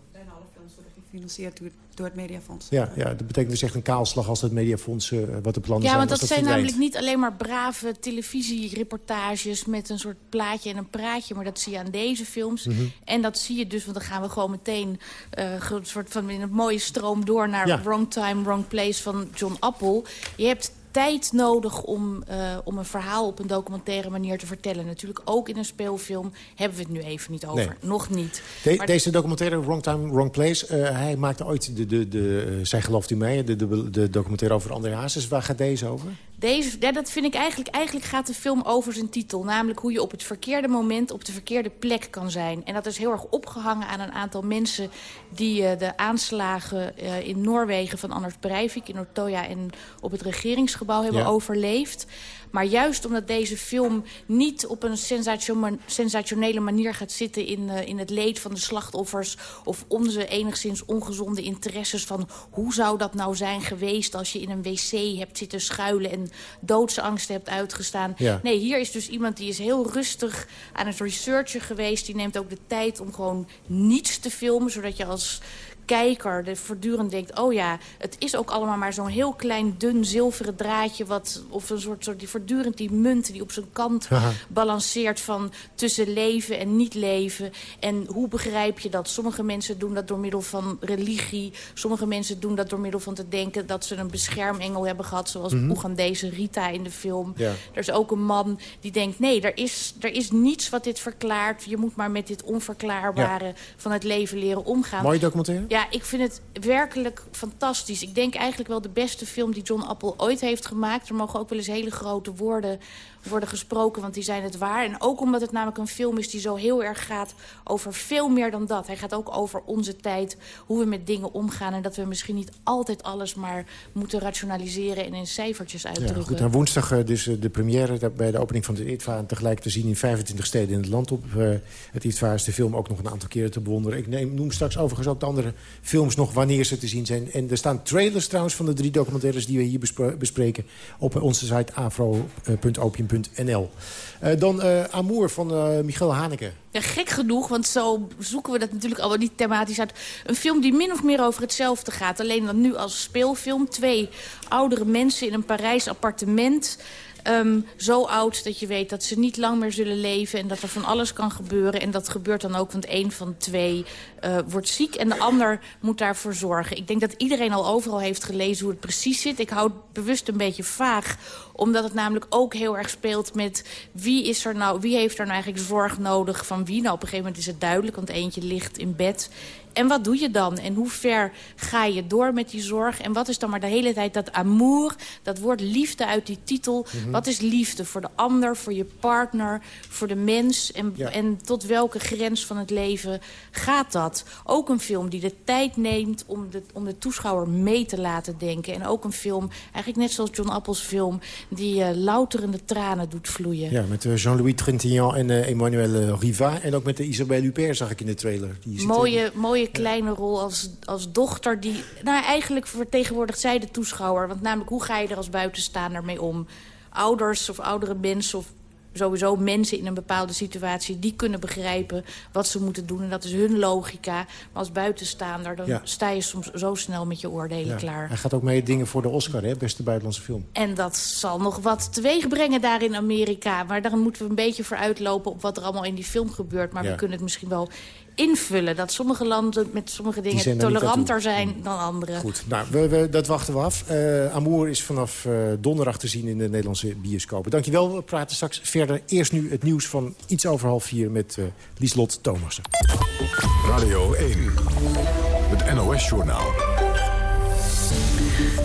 Gefinancierd door, door het Mediafonds. Ja, ja, dat betekent dus echt een kaalslag als het mediafonds, eh, wat de plannen Ja, zijn. want als dat zijn verdwijnt. namelijk niet alleen maar brave televisiereportages... met een soort plaatje en een praatje, maar dat zie je aan deze films. Mhm. En dat zie je dus, want dan gaan we gewoon meteen... eh, een soort van in een mooie stroom door naar Ja. Wrong Time, Wrong Place van John Appel. Je hebt tijd nodig om, eh, om een verhaal op een documentaire manier te vertellen. Natuurlijk ook in een speelfilm hebben we het nu even niet over. Nee. Nog niet. De- Maar- deze documentaire, Wrong Time, Wrong Place... eh, hij maakte ooit, de, de, de, eh, zij gelooft u mij, de, de, de documentaire over André Hazes. Waar gaat deze over? Deze, ja, dat vind ik eigenlijk, eigenlijk gaat de film over zijn titel. Namelijk hoe je op het verkeerde moment op de verkeerde plek kan zijn. En dat is heel erg opgehangen aan een aantal mensen... die eh, de aanslagen eh, in Noorwegen van Anders Breivik... in Ortoja en op het regeringsgebouw hebben Ja. overleefd. Maar juist omdat deze film niet op een sensatio- sensationele manier gaat zitten... In, eh, in het leed van de slachtoffers... of onze enigszins ongezonde interesses van... hoe zou dat nou zijn geweest als je in een wc hebt zitten schuilen... en doodsangsten hebt uitgestaan. Ja. Nee, hier is dus iemand die is heel rustig aan het researchen geweest. Die neemt ook de tijd om gewoon niets te filmen... zodat je als kijker er voortdurend denkt... oh ja, het is ook allemaal maar zo'n heel klein, dun, zilveren draadje... Wat, of een soort, soort die voortdurend die munt die op zijn kant Aha. balanceert... van tussen leven en niet leven. En hoe begrijp je dat? Sommige mensen doen dat door middel van religie. Sommige mensen doen dat door middel van te denken... dat ze een beschermengel hebben gehad... zoals Mhm. Oegandese Rita in de film. Ja. Er is ook een man die denkt... nee, er is, er is niets wat dit verklaart. Je moet maar met dit onverklaarbare van het leven leren omgaan. Mooie documentaire? Ja, ik vind het werkelijk fantastisch. Ik denk eigenlijk wel de beste film die John Appel ooit heeft gemaakt. Er mogen ook wel eens hele grote woorden worden gesproken, want die zijn het waar. En ook omdat het namelijk een film is die zo heel erg gaat over veel meer dan dat. Hij gaat ook over onze tijd, hoe we met dingen omgaan... en dat we misschien niet altijd alles maar moeten rationaliseren... en in cijfertjes Ja, uitdrukken. goed, en woensdag eh, dus eh, de première bij de opening van het ITVA... en tegelijk te zien in 25 steden in het land op. Eh, het ITVA is de film ook nog een aantal keren te bewonderen. Ik neem, noem straks overigens ook de andere films nog wanneer ze te zien zijn. En er staan trailers trouwens van de drie documentaires die we hier bespreken... op onze site afro.opium.nl. Uh, dan uh, Amour van uh, Michiel Haneke. Ja, gek genoeg, want zo zoeken we dat natuurlijk allemaal niet thematisch uit. Een film die min of meer over hetzelfde gaat. Alleen dan nu als speelfilm. Twee oudere mensen in een Parijs appartement... Um, zo oud dat je weet dat ze niet lang meer zullen leven... en dat er van alles kan gebeuren. En dat gebeurt dan ook, want een van twee uh, wordt ziek... en de ander moet daarvoor zorgen. Ik denk dat iedereen al overal heeft gelezen hoe het precies zit. Ik hou het bewust een beetje vaag omdat het namelijk ook heel erg speelt met wie, is er nou, wie heeft er nou eigenlijk zorg nodig van wie. Nou, op een gegeven moment is het duidelijk, want eentje ligt in bed en wat doe je dan? En hoe ver ga je door met die zorg? En wat is dan maar de hele tijd dat amour, dat woord liefde uit die titel. Mhm. Wat is liefde voor de ander, voor je partner, voor de mens? En, en tot welke grens van het leven gaat dat? Ook een film die de tijd neemt om de, om de toeschouwer mee te laten denken. En ook een film, eigenlijk net zoals John Appels film... die uh, louterende tranen doet vloeien. Ja, met uh, Jean-Louis Trintignant en uh, Emmanuel Riva. En ook met de Isabelle Huppert zag ik in de trailer. Die mooie, mooie kleine rol als, als dochter... die nou, eigenlijk vertegenwoordigt zij de toeschouwer. Want namelijk, hoe ga je er als buitenstaander mee om? Ouders of oudere mensen of sowieso mensen in een bepaalde situatie... die kunnen begrijpen wat ze moeten doen. En dat is hun logica. Maar als buitenstaander dan sta je soms zo snel met je oordelen ja. klaar. Hij gaat ook mee dingen voor de Oscar, hè? beste buitenlandse film. En dat zal nog wat teweeg brengen daar in Amerika. Maar daar moeten we een beetje voor uitlopen... op wat er allemaal in die film gebeurt. Maar we kunnen het misschien wel invullen. Dat sommige landen met sommige dingen toleranter zijn dan andere. Goed, nou, we, we, dat wachten we af. Uh, Amour is vanaf uh, donderdag te zien in de Nederlandse bioscopen. Dankjewel, we praten straks verder. Eerst nu het nieuws van iets over half vier met uh, Lieslot Thomassen. Radio 1, het NOS-journaal.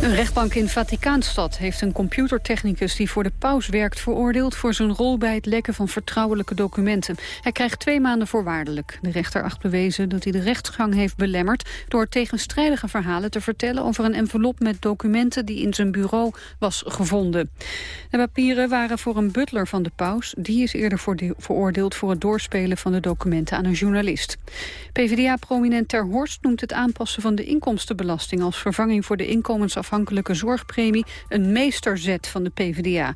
Een rechtbank in Vaticaanstad heeft een computertechnicus die voor de paus werkt veroordeeld voor zijn rol bij het lekken van vertrouwelijke documenten. Hij krijgt twee maanden voorwaardelijk. De rechter acht bewezen dat hij de rechtsgang heeft belemmerd door tegenstrijdige verhalen te vertellen over een envelop met documenten die in zijn bureau was gevonden. De papieren waren voor een butler van de paus. Die is eerder veroordeeld voor het doorspelen van de documenten aan een journalist. PvdA-prominent Ter Horst noemt het aanpassen van de inkomstenbelasting als vervanging voor de inkomensafhankelijkheid onafhankelijke zorgpremie een meesterzet van de PvdA.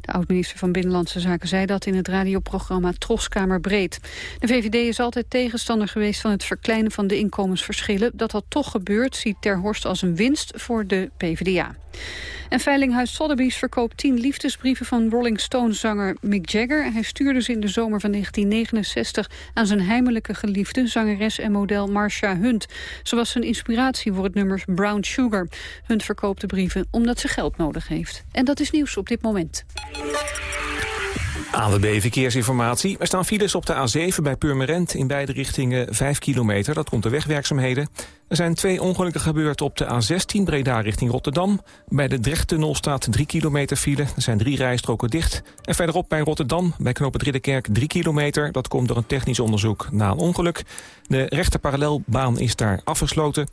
De oud-minister van Binnenlandse Zaken zei dat in het radioprogramma Troskamer Breed. De VVD is altijd tegenstander geweest van het verkleinen van de inkomensverschillen. Dat dat toch gebeurt ziet Ter Horst als een winst voor de PvdA. En Veilinghuis Sotheby's verkoopt tien liefdesbrieven van Rolling Stones-zanger Mick Jagger. Hij stuurde ze in de zomer van 1969 aan zijn heimelijke geliefde, zangeres en model Marcia Hunt. Ze was zijn inspiratie voor het nummer Brown Sugar. Hunt verkoopt de brieven omdat ze geld nodig heeft. En dat is nieuws op dit moment. ANWB Verkeersinformatie. Er staan files op de A7 bij Purmerend in beide richtingen 5 kilometer. Dat komt de wegwerkzaamheden. Er zijn twee ongelukken gebeurd op de A16 Breda richting Rotterdam. Bij de Drechttunnel staat 3 kilometer file. Er zijn drie rijstroken dicht. En verderop bij Rotterdam, bij knooppunt Ridderkerk 3 kilometer. Dat komt door een technisch onderzoek na een ongeluk. De rechter parallelbaan is daar afgesloten.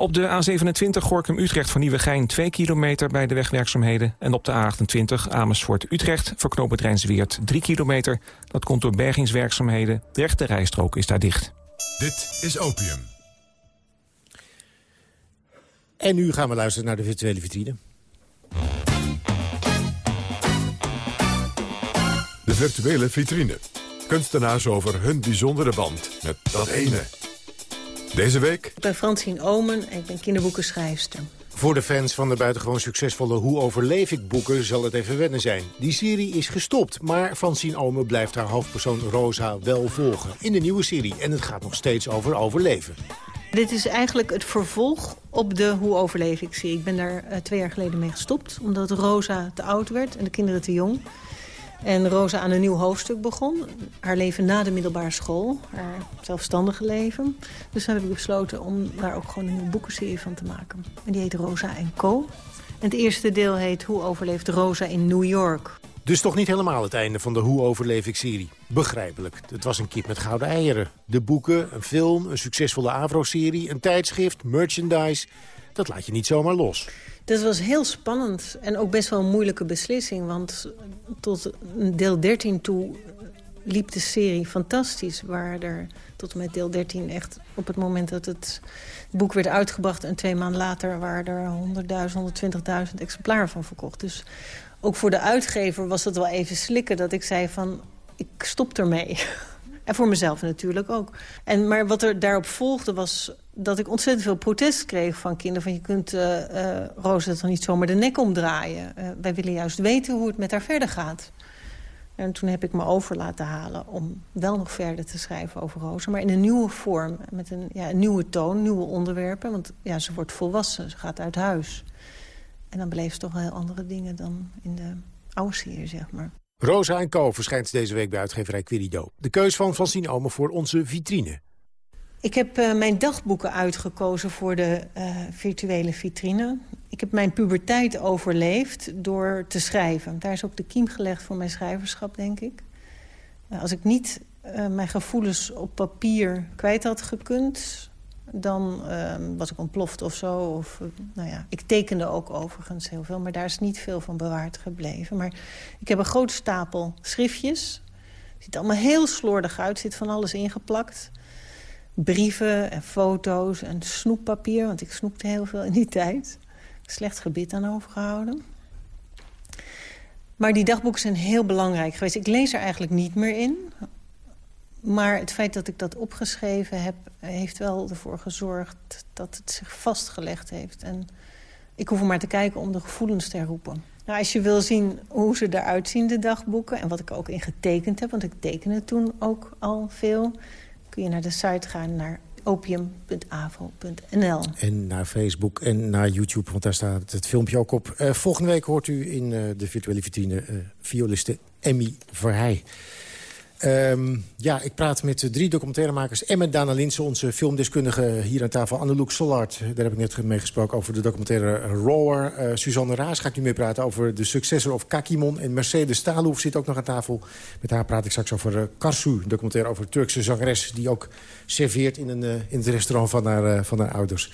Op de A27 Gorkum-Utrecht van Nieuwegein 2 kilometer bij de wegwerkzaamheden. En op de A28 Amersfoort-Utrecht voor knooppunt Rijnsweert 3 kilometer. Dat komt door bergingswerkzaamheden. De rechte rijstrook is daar dicht. Dit is Opium. En nu gaan we luisteren naar de virtuele vitrine. De virtuele vitrine. Kunstenaars over hun bijzondere band met dat ene. Deze week... Ik ben Francine Omen en ik ben kinderboekenschrijfster. Voor de fans van de buitengewoon succesvolle Hoe overleef ik boeken zal het even wennen zijn. Die serie is gestopt, maar Francine Omen blijft haar hoofdpersoon Rosa wel volgen. In de nieuwe serie en het gaat nog steeds over overleven. Dit is eigenlijk het vervolg op de Hoe overleef ik serie. Ik ben daar uh, twee jaar geleden mee gestopt, omdat Rosa te oud werd en de kinderen te jong. En Rosa aan een nieuw hoofdstuk begon. Haar leven na de middelbare school. Haar zelfstandige leven. Dus dan heb ik besloten om daar ook gewoon een nieuwe boekenserie van te maken. En die heet Rosa en Co. En het eerste deel heet Hoe overleeft Rosa in New York. Dus toch niet helemaal het einde van de Hoe overleef ik serie. Begrijpelijk. Het was een kip met gouden eieren. De boeken, een film, een succesvolle Avro-serie, een tijdschrift, merchandise. Dat laat je niet zomaar los. Dat was heel spannend en ook best wel een moeilijke beslissing. Want tot deel 13 toe liep de serie fantastisch. Waar er tot en met deel 13 echt op het moment dat het boek werd uitgebracht... en twee maanden later waren er 100.000, 120.000 exemplaren van verkocht. Dus ook voor de uitgever was het wel even slikken dat ik zei van... ik stop ermee. *laughs* En voor mezelf natuurlijk ook. En, maar wat er daarop volgde was dat ik ontzettend veel protest kreeg van kinderen. Van je kunt uh, uh, Rosa toch niet zomaar de nek omdraaien. Uh, wij willen juist weten hoe het met haar verder gaat. En toen heb ik me over laten halen om wel nog verder te schrijven over Rosa. Maar in een nieuwe vorm, met een, ja, een nieuwe toon, nieuwe onderwerpen. Want ja, ze wordt volwassen, ze gaat uit huis. En dan beleeft ze toch wel heel andere dingen dan in de oude serie, zeg maar. Rosa en Co. verschijnt deze week bij uitgeverij Quirido. De keus van Francine Omen voor onze vitrine. Ik heb uh, mijn dagboeken uitgekozen voor de uh, virtuele vitrine. Ik heb mijn puberteit overleefd door te schrijven. Daar is ook de kiem gelegd voor mijn schrijverschap, denk ik. Uh, als ik niet mijn gevoelens op papier kwijt had gekund dan uh, was ik ontploft of zo. Of, nou ja, ik tekende ook overigens heel veel, maar daar is niet veel van bewaard gebleven. Maar ik heb een grote stapel schriftjes. Het ziet allemaal heel slordig uit, zit van alles ingeplakt. Brieven en foto's en snoeppapier, want ik snoepte heel veel in die tijd. Slecht gebit aan overgehouden. Maar die dagboeken zijn heel belangrijk geweest. Ik lees er eigenlijk niet meer in, maar het feit dat ik dat opgeschreven heb... heeft wel ervoor gezorgd dat het zich vastgelegd heeft. En ik hoef maar te kijken om de gevoelens te herroepen. Nou, als je wil zien hoe ze eruit zien, de dagboeken... en wat ik ook in getekend heb, want ik tekende toen ook al veel... kun je naar de site gaan, naar opium.avo.nl. En naar Facebook en naar YouTube, want daar staat het filmpje ook op. Uh, volgende week hoort u in uh, de virtuele vitrine uh, violiste Emmy Verheij. Um, ja, ik praat met drie documentairemakers en met Dana Linsen, onze filmdeskundige hier aan tafel. Anneloek Sollard, daar heb ik net mee gesproken over de documentaire Roar. Uh, Suzanne Raas ga ik nu mee praten over de successor of Kakimon. En Mercedes Staalhoef zit ook nog aan tafel. Met haar praat ik straks over uh, documentaire over Turkse zangeres... die ook serveert in, een, in het restaurant van haar, van haar ouders.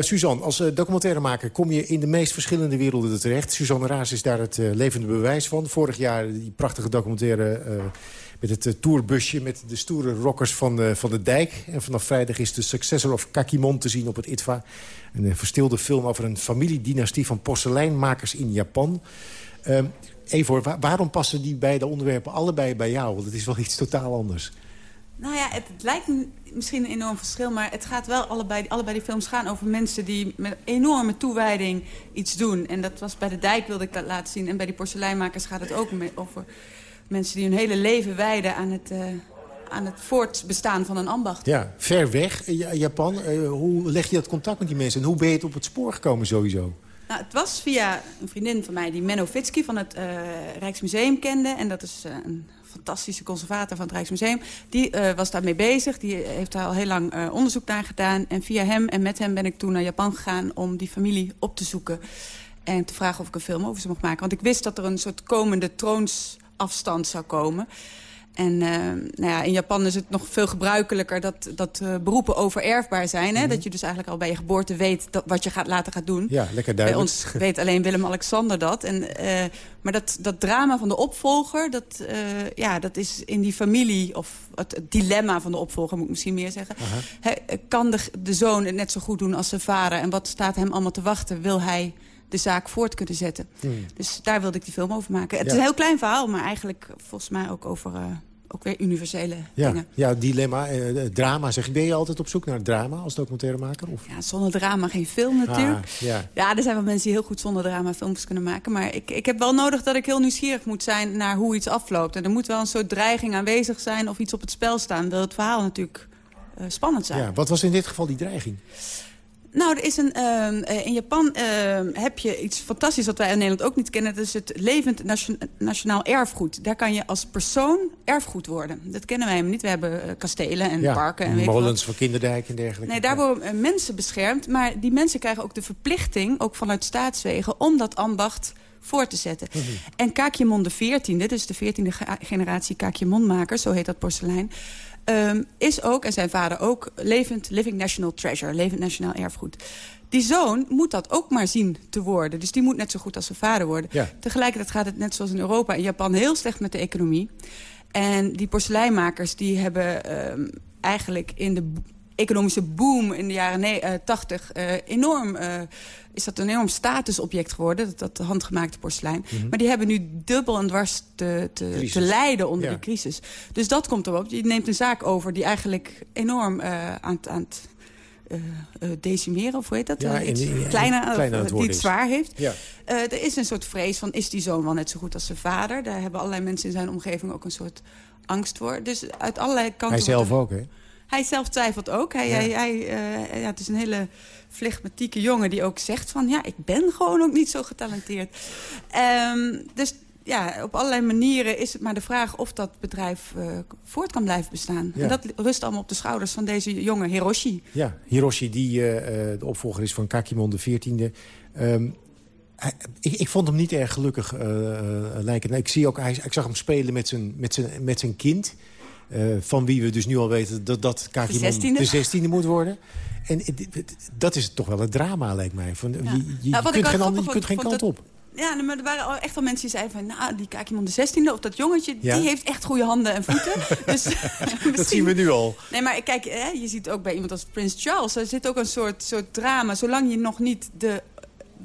Suzanne, als documentairemaker kom je in de meest verschillende werelden terecht. Suzanne Raas is daar het levende bewijs van. Vorig jaar die prachtige documentaire met het tourbusje... met de stoere rockers van de, van de dijk. En vanaf vrijdag is de Successor of Kakimon te zien op het ITVA. Een verstilde film over een familiedynastie van porseleinmakers in Japan. Uh, Evor, waar, waarom passen die beide onderwerpen allebei bij jou? Want het is wel iets totaal anders. Nou ja, het, het, lijkt misschien een enorm verschil... maar het gaat wel allebei, allebei die films gaan over mensen... die met enorme toewijding iets doen. En dat was bij de dijk, wilde ik dat laten zien. En bij die porseleinmakers gaat het ook over mensen die hun hele leven wijden aan het... Uh, aan het voortbestaan van een ambacht. Ja, ver weg, Japan. Uh, hoe leg je dat contact met die mensen? En hoe ben je het op het spoor gekomen sowieso? Nou, het was via een vriendin van mij die Menno Fitsky van het uh, Rijksmuseum kende. En dat is een fantastische conservator van het Rijksmuseum. Die uh, was daarmee bezig. Die heeft daar al heel lang onderzoek naar gedaan. En via hem en met hem ben ik toen naar Japan gegaan om die familie op te zoeken. En te vragen of ik een film over ze mocht maken. Want ik wist dat er een soort komende troonsafstand zou komen. En uh, nou ja, in Japan is het nog veel gebruikelijker dat, dat uh, beroepen overerfbaar zijn. Hè? Mm -hmm. Dat je dus eigenlijk al bij je geboorte weet dat, wat je gaat, later gaat doen. Ja, lekker duidelijk. Bij ons weet alleen Willem-Alexander dat. En, uh, maar dat, dat drama van de opvolger, dat, ja, dat is in die familie... of het, het, dilemma van de opvolger, moet ik misschien meer zeggen. Kan de, de zoon het net zo goed doen als zijn vader? En wat staat hem allemaal te wachten? Wil hij de zaak voort kunnen zetten. Hmm. Dus daar wilde ik die film over maken. Het ja. is een heel klein verhaal, maar eigenlijk volgens mij ook over... Uh, ook weer universele ja, dingen. Ja, dilemma, eh, drama. Zeg, ben je altijd op zoek naar drama als documentairemaker? Of? Ja, zonder drama geen film natuurlijk. Ah, ja. ja, er zijn wel mensen die heel goed zonder drama films kunnen maken. Maar ik, ik heb wel nodig dat ik heel nieuwsgierig moet zijn naar hoe iets afloopt. En er moet wel een soort dreiging aanwezig zijn of iets op het spel staan. Wil het verhaal natuurlijk uh, spannend zijn. Ja, wat was in dit geval die dreiging? Nou, er is een, uh, in Japan uh, heb je iets fantastisch wat wij in Nederland ook niet kennen. Dat is het levend nation, nationaal erfgoed. Daar kan je als persoon erfgoed worden. Dat kennen wij helemaal niet. We hebben uh, kastelen en ja, parken. En molens van Kinderdijk en dergelijke. Nee, daar worden mensen beschermd. Maar die mensen krijgen ook de verplichting, ook vanuit staatswegen... om dat ambacht voor te zetten. Mm -hmm. En Kakjemon de 14e, dus de 14e generatie Kakjemonmakers, zo heet dat porselein... Um, is ook, en zijn vader ook, levend, living national treasure. Levend nationaal erfgoed. Die zoon moet dat ook maar zien te worden. Dus die moet net zo goed als zijn vader worden. Ja. Tegelijkertijd gaat het net zoals in Europa en Japan heel slecht met de economie. En die porseleinmakers die hebben ehm, eigenlijk in de economische boom in de jaren 80 uh, enorm... Uh, is dat een enorm statusobject geworden, dat, dat handgemaakte porselein. Mm -hmm. Maar die hebben nu dubbel en dwars te, te, te lijden onder ja. de crisis. Dus dat komt erop. Je neemt een zaak over die eigenlijk enorm aan, aan het decimeren, of hoe heet dat? Ja, in, in, kleiner, kleiner het die het is. zwaar heeft. Ja. er is een soort vrees van, is die zoon wel net zo goed als zijn vader? Daar hebben allerlei mensen in zijn omgeving ook een soort angst voor. Dus uit allerlei kanten... Hij zelf ook, hè? Hij zelf twijfelt ook. Hij, Ja. hij, hij, eh, ja, het is een hele flegmatieke jongen die ook zegt van... ja, ik ben gewoon ook niet zo getalenteerd. Ehm, dus ja, op allerlei manieren is het maar de vraag... of dat bedrijf eh, voort kan blijven bestaan. Ja. En dat rust allemaal op de schouders van deze jonge Hiroshi. Ja, Hiroshi, die eh, de opvolger is van Kakimon de 14e. Ehm, hij- ik, ik vond hem niet erg gelukkig eh, lijken. Nou, Ik, zie ook, hij, ik zag hem spelen met zijn, met zijn, met zijn kind. Eh, van wie we dus nu al weten dat, dat Kakimon De 16e. de 16e moet worden. En het- het- dat is toch wel een drama, lijkt mij. Van, Je, je, je Nou, kunt geen, ander- je kunt geen kant dat- op. Ja, nee, maar er waren echt wel mensen die zeiden van... nou, die Kakimon de 16e of dat jongetje, Ja. die heeft echt goede handen en voeten. *laughs* dus, *laughs* Dat zien we nu al. Nee, maar kijk, hè, je ziet ook bij iemand als Prins Charles... er zit ook een soort, soort drama. Zolang je nog niet de,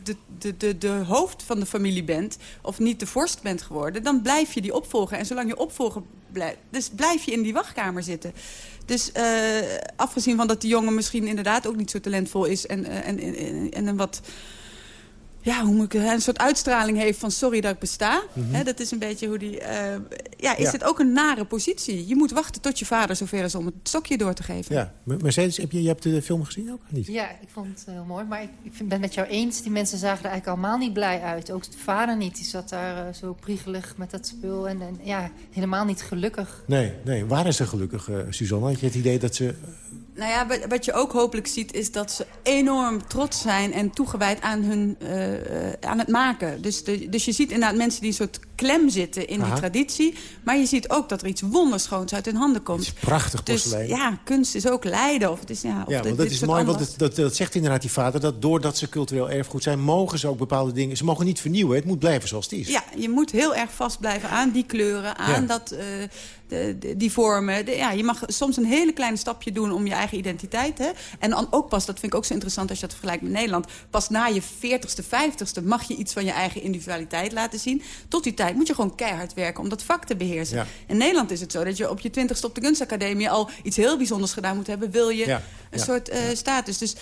de, de, de, de hoofd van de familie bent... of niet de vorst bent geworden... dan blijf je die opvolger. En zolang je opvolger blijft... dus blijf je in die wachtkamer zitten. Dus eh, afgezien van dat die jongen misschien inderdaad ook niet zo talentvol is... en, eh, en, en, en een wat... Ja, hoe moet ik een soort uitstraling heeft van sorry dat ik besta. Hè, dat is een beetje hoe die... eh, ja, is Ja. het ook een nare positie? Je moet wachten tot je vader zover is om het stokje door te geven. Ja. Mercedes, heb je, je hebt de film gezien ook? Niet? Ja, ik vond het heel mooi. Maar ik, ik ben het met jou eens. Die mensen zagen er eigenlijk allemaal niet blij uit. Ook de vader niet. Die zat daar eh, zo priegelig met dat spul. En, en ja, helemaal niet gelukkig. Nee, nee. Waren ze gelukkig, eh Suzanne? Had je het idee dat ze... Nou ja, wat- je ook hopelijk ziet is dat ze enorm trots zijn en toegewijd aan, hun, eh, eh, aan het maken. Dus, de, dus je ziet inderdaad mensen die een soort klem zitten in Aha. die traditie. Maar je ziet ook dat er iets wonderschoons uit hun handen komt. Prachtig Dus porselein. ja, kunst is ook lijden. Of het is, ja, of Ja, dit- dat is mooi, want het- dat, dat zegt inderdaad die vader... dat doordat ze cultureel erfgoed zijn, mogen ze ook bepaalde dingen... ze mogen niet vernieuwen, het moet blijven zoals het is. Ja, je moet heel erg vast blijven aan die kleuren, aan Ja. dat, eh, de, de- die vormen. De- ja, je mag soms een hele kleine stapje doen om je eigen identiteit. Hè? En dan ook pas, dat vind ik ook zo interessant als je dat vergelijkt met Nederland... pas na je 40ste, 50ste mag je iets van je eigen individualiteit laten zien. Tot die tijd moet je gewoon keihard werken om dat vak te beheersen. Ja. In Nederland is het zo dat je op je 20ste op de kunstacademie... al iets heel bijzonders gedaan moet hebben, wil je Ja, een soort eh, status. Dus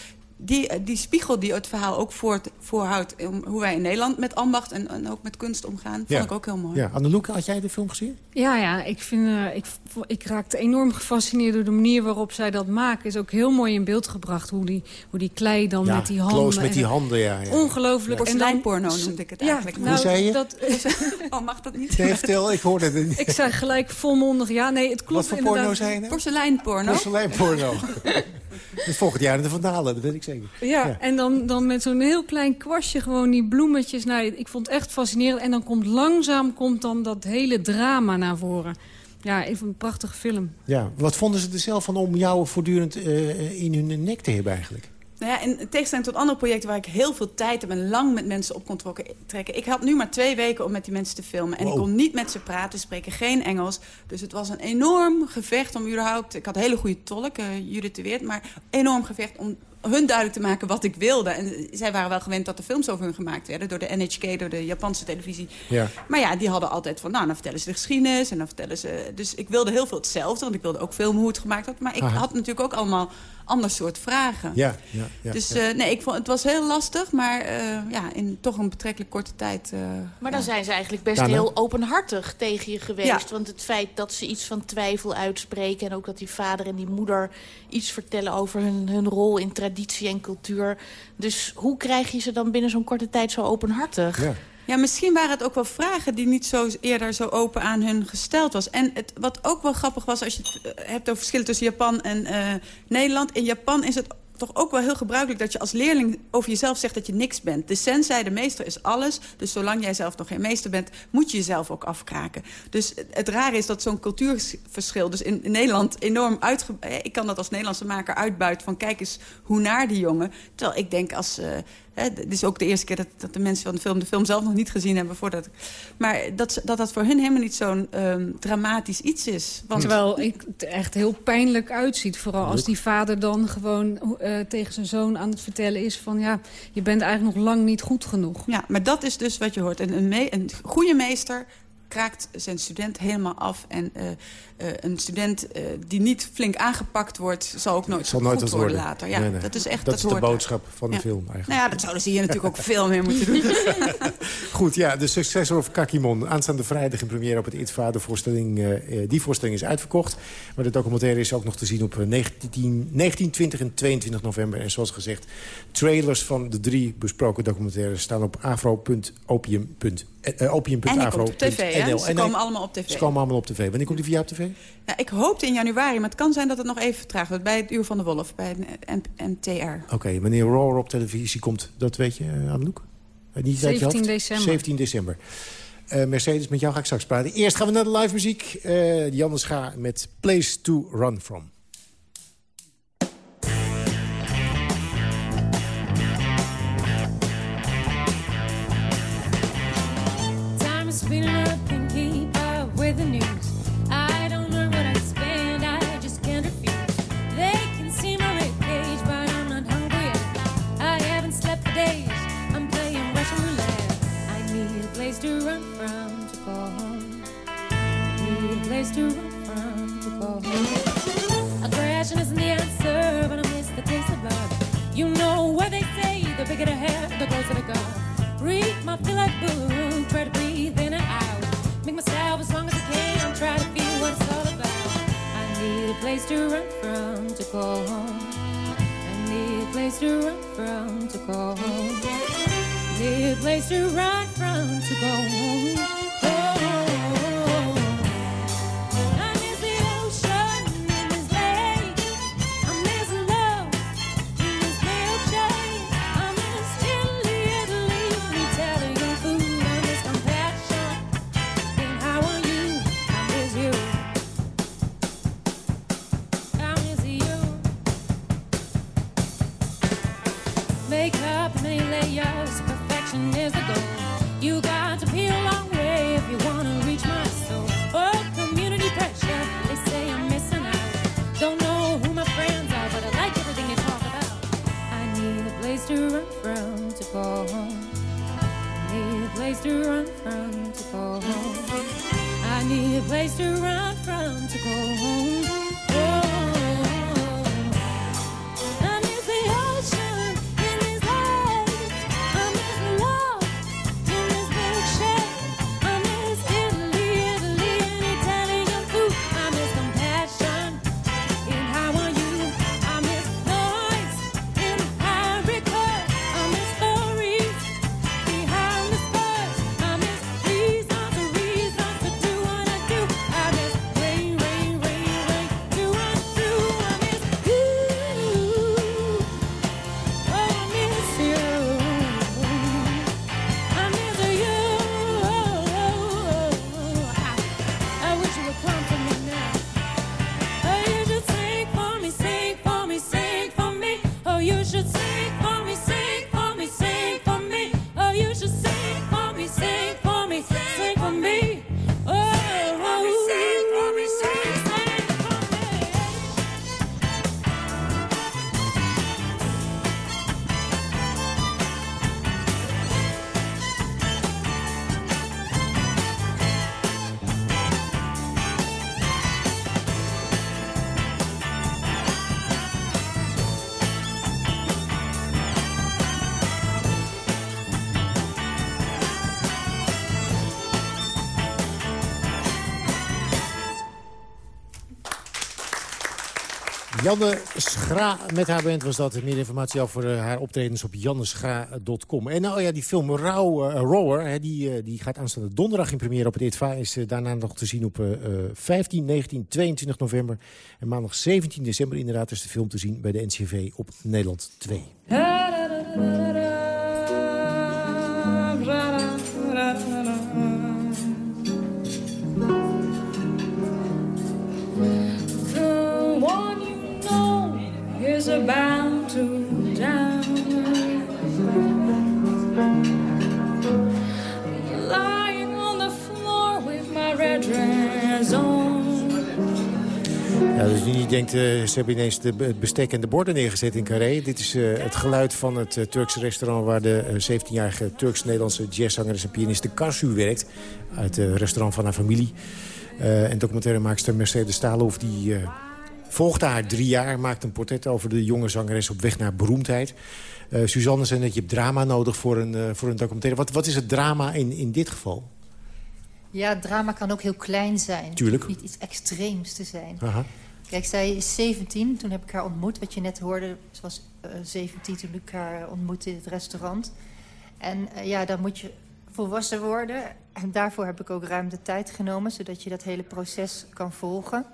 die, eh, die spiegel die het verhaal ook voort, voorhoudt... om hoe wij in Nederland met ambacht en, en ook met kunst omgaan... vond Ja. ik ook heel mooi. Ja, Anneloek, had jij de film gezien? Ja, ja ik, vind, eh, ik, ik raakte enorm gefascineerd door de manier waarop zij dat maken. Is ook heel mooi in beeld gebracht hoe die, hoe die klei dan ja, met die handen... close met die handen, ja. ja. Ongelooflijk. En dan- Porseleinporno noemde ik het Ja, eigenlijk. nou, Hoe zei je? Dat, *laughs* Oh, mag dat niet? Nee, vertel, ik hoorde het niet. ik zei gelijk volmondig, ja, nee, het klopt Wat voor inderdaad. porno zijn er? Porseleinporno. Porseleinporno. *laughs* Is volgend jaar in de Vandalen, dat weet ik zeker. Ja, en dan, dan met zo'n heel klein kwastje gewoon die bloemetjes. Nou, ik vond het echt fascinerend. En dan komt langzaam komt dan dat hele drama naar voren. Ja, even een prachtige film. Ja, wat vonden ze er zelf van om jou voortdurend eh, in hun nek te hebben eigenlijk? Nou ja, in tegenstelling tot andere projecten waar ik heel veel tijd heb en lang met mensen op kon trekken. Ik had nu maar twee weken om met die mensen te filmen. En ik kon niet met ze praten, spreken geen Engels. Dus het was een enorm gevecht om überhaupt... Ik had een hele goede tolk, eh, Judith de Weert, maar enorm gevecht om hun duidelijk te maken wat ik wilde. En zij waren wel gewend dat er films over hun gemaakt werden... door de NHK, door de Japanse televisie. Ja. Maar ja, die hadden altijd van, nou, dan vertellen ze de geschiedenis en dan vertellen ze... Dus ik wilde heel veel hetzelfde, want ik wilde ook filmen hoe het gemaakt werd. Maar ik Aha. had natuurlijk ook allemaal ander soort vragen. Ja, ja, ja. dus ja. eh, nee, ik vond, het was heel lastig, maar eh, ja, in toch een betrekkelijk korte tijd... eh, Maar dan ja. zijn ze eigenlijk best Daarna? heel openhartig tegen je geweest. Ja. Want het feit dat ze iets van twijfel uitspreken... en ook dat die vader en die moeder iets vertellen over hun, hun rol in traditie en cultuur. Dus hoe krijg je ze dan binnen zo'n korte tijd zo openhartig? Ja. Ja, misschien waren het ook wel vragen die niet zo eerder zo open aan hun gesteld was. En het, wat ook wel grappig was, als je het eh, hebt over verschillen tussen Japan en eh, Nederland. In Japan is het toch ook wel heel gebruikelijk dat je als leerling over jezelf zegt dat je niks bent. De sensei, de meester, is alles. Dus zolang jij zelf nog geen meester bent, moet je jezelf ook afkraken. Dus het, rare is dat zo'n cultuurverschil dus in, Nederland enorm uitge... eh, Ik kan dat als Nederlandse maker uitbuiten van kijk eens hoe naar die jongen. Terwijl ik denk als... Dit is ook de eerste keer dat, dat de mensen van de film de film zelf nog niet gezien hebben. Voordat, maar dat, dat dat voor hun helemaal niet zo'n ehm, dramatisch iets is. Want, Terwijl het echt heel pijnlijk uitziet. Vooral als die vader dan gewoon uh, tegen zijn zoon aan het vertellen is van... ja, je bent eigenlijk nog lang niet goed genoeg. Ja, maar dat is dus wat je hoort. En een, een goede meester kraakt zijn student helemaal af. En uh, uh, een student uh, die niet flink aangepakt wordt... zal ook nooit zal nooit worden, worden later. Ja, nee, nee. Dat is echt dat dat is de boodschap daar. van de ja. film eigenlijk. Nou ja, dat zouden ze hier natuurlijk ook veel meer moeten doen. *laughs* Goed, ja, de successor of Kakimon. Aanstaande vrijdag in première op het ITVA. De voorstelling, die voorstelling is uitverkocht. Maar de documentaire is ook nog te zien op 19, 19, 20 en 22 november. En zoals gezegd, trailers van de drie besproken documentaires... staan op afro.opium.nl. Uh, opium.afro.nl. En die komt op tv, hè? Ze komen allemaal op tv. Ze komen allemaal op tv. Wanneer komt die via op tv? Ja, ik hoopte in januari, maar het kan zijn dat het nog even vertraagd wordt... bij het Uur van de Wolf, bij NTR. Oké, okay, wanneer Roar op televisie komt, dat weet je? Uh, niet 17 december. 17 december. Uh, Mercedes, met jou ga ik straks praten. Eerst gaan we naar de live muziek. Uh, Scha met Place to Run From. The bigger the the closer the gun. Read my feel like boom, try to breathe in and out. Make myself as long as I can, try to feel what it's all about. I need a place to run from to go home. I need a place to run from to go home. Need a place to run from to. Go home. Layers, perfection is the goal. You got to peel a long way if you wanna reach my soul. Oh, community pressure, they say I'm missing out. Don't know who my friends are, but I like everything they talk about. I need a place to run from to go home. I need a place to run from to go home. I need a place to run from to go home. Janne Schra met haar band was dat. Meer informatie over uh, haar optredens op janneschra.com. En nou ja, die film Rauw, uh, Rower, hè, die, uh, die gaat aanstaande donderdag in première op het ITVA. Is daarna nog te zien op 15, 19, 22 november. En maandag 17 december inderdaad is de film te zien bij de NCV op Nederland 2. Nu niet denkt, eh, ze hebben ineens de, het bestek en de borden neergezet in Carré. Dit is eh, het geluid van het uh, Turkse restaurant... waar de 17-jarige Turks-Nederlandse jazzzanger en pianiste Karsu werkt. Uit het restaurant van haar familie. en documentairemaakster Mercedes Staalhoff... die volgde haar drie jaar, maakt een portret over de jonge zangeres... op weg naar beroemdheid. Suzanne zei dat je hebt drama nodig voor een, voor een documentaire. Wat, wat is het drama in, in dit geval? Ja, drama kan ook heel klein zijn. Tuurlijk. Het niet iets extreems te zijn. Aha. Kijk, zij is 17, toen heb ik haar ontmoet. Wat je net hoorde, ze was uh, 17 toen ik haar ontmoette in het restaurant. En uh, ja, dan moet je volwassen worden. En daarvoor heb ik ook ruim de tijd genomen... zodat je dat hele proces kan volgen.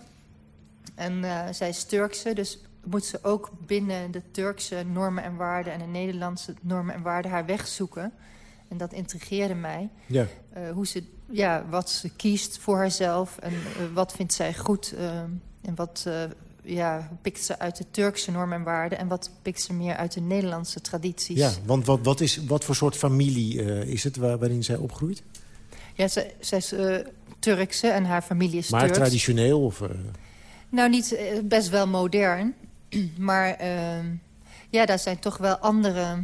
En uh, zij is Turkse, dus moet ze ook binnen de Turkse normen en waarden... en de Nederlandse normen en waarden haar weg zoeken... En dat intrigeerde mij. Ja. Hoe ze, ja, wat ze kiest voor haarzelf en wat vindt zij goed. En wat ja, pikt ze uit de Turkse normen en waarden... en wat pikt ze meer uit de Nederlandse tradities. Ja, want wat, wat, is, wat voor soort familie is het waar, waarin zij opgroeit? Ja, zij, zij is Turkse en haar familie is maar Turks. Maar traditioneel? Of, Nou, niet, best wel modern. *clears throat* maar ehm, ja, daar zijn toch wel andere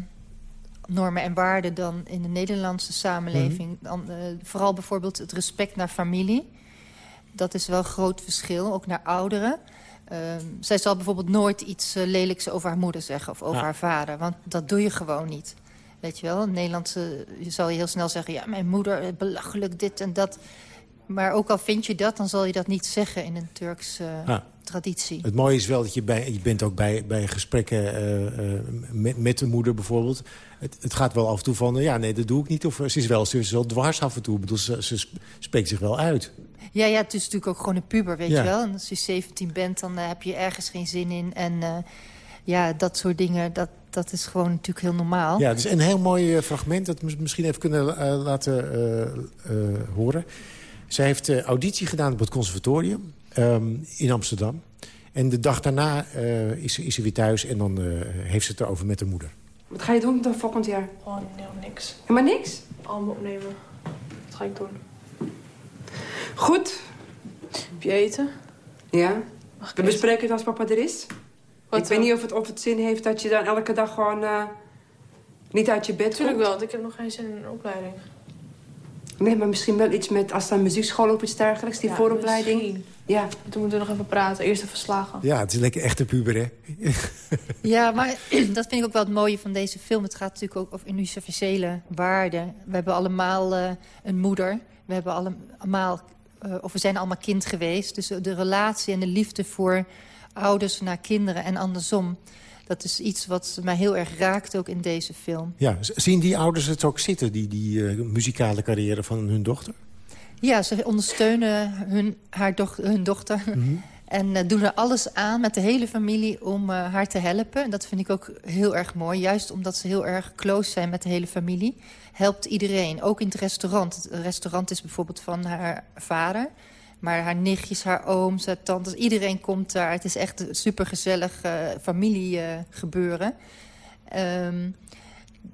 normen en waarden dan in de Nederlandse samenleving. Mm -hmm. dan, uh, vooral bijvoorbeeld het respect naar familie. Dat is wel een groot verschil, ook naar ouderen. Uh, zij zal bijvoorbeeld nooit iets uh, lelijks over haar moeder zeggen of over ja. haar vader. Want dat doe je gewoon niet. Weet je wel, in Nederland je zal je heel snel zeggen... ja, mijn moeder, belachelijk dit en dat. Maar ook al vind je dat, dan zal je dat niet zeggen in een Turks Ah. traditie. Het mooie is wel dat je, bij, je bent ook bij, bij gesprekken uh, uh, met, met de moeder bijvoorbeeld. Het, het gaat wel af en toe van, ja, nee, dat doe ik niet. Of ze is wel, ze is wel dwars af en toe. Ik bedoel, ze, ze spreekt zich wel uit. Ja, ja, het is natuurlijk ook gewoon een puber, weet Ja. je wel. En als je 17 bent, dan heb je ergens geen zin in. En ja, dat soort dingen, dat, dat is gewoon natuurlijk heel normaal. Ja, het is een heel mooi fragment dat we misschien even kunnen laten horen. Zij heeft auditie gedaan op het conservatorium um, in Amsterdam. En de dag daarna is, ze, is ze weer thuis en dan heeft ze het erover met de moeder. Wat ga je doen dan volgend jaar? Gewoon helemaal niks. Helemaal niks? Allemaal opnemen. Wat ga ik doen? Goed. Heb je eten? Ja. Mag ik We eten? bespreken het als papa er is. Wat ik dan? weet niet of het, of het zin heeft dat je dan elke dag gewoon uh, niet uit je bed Tuurlijk komt. wel, want ik heb nog geen zin in een opleiding. Nee, maar misschien wel iets met als dan muziekschool of iets dergelijks, die Ja, vooropleiding. misschien. Ja. Toen moeten we nog even praten. Eerst even slagen. Ja, het is lekker echte puber, hè? *laughs* Ja, maar *clears throat* dat vind ik ook wel het mooie van deze film. Het gaat natuurlijk ook over universele waarden. We hebben allemaal uh, een moeder. We hebben allemaal, uh, of we zijn allemaal kind geweest. Dus de relatie en de liefde voor ouders naar kinderen en andersom. Dat is iets wat mij heel erg raakt ook in deze film. Ja, zien die ouders het ook zitten, die, die uh, muzikale carrière van hun dochter? Ja, ze ondersteunen hun, haar doch, hun dochter. Mm -hmm. En uh, doen er alles aan met de hele familie om uh, haar te helpen. En dat vind ik ook heel erg mooi. Juist omdat ze heel erg close zijn met de hele familie. Helpt iedereen, ook in het restaurant. Het restaurant is bijvoorbeeld van haar vader. Maar haar nichtjes, haar ooms, haar tantes, iedereen komt daar. Het is echt een supergezellig uh, familiegebeuren. Um,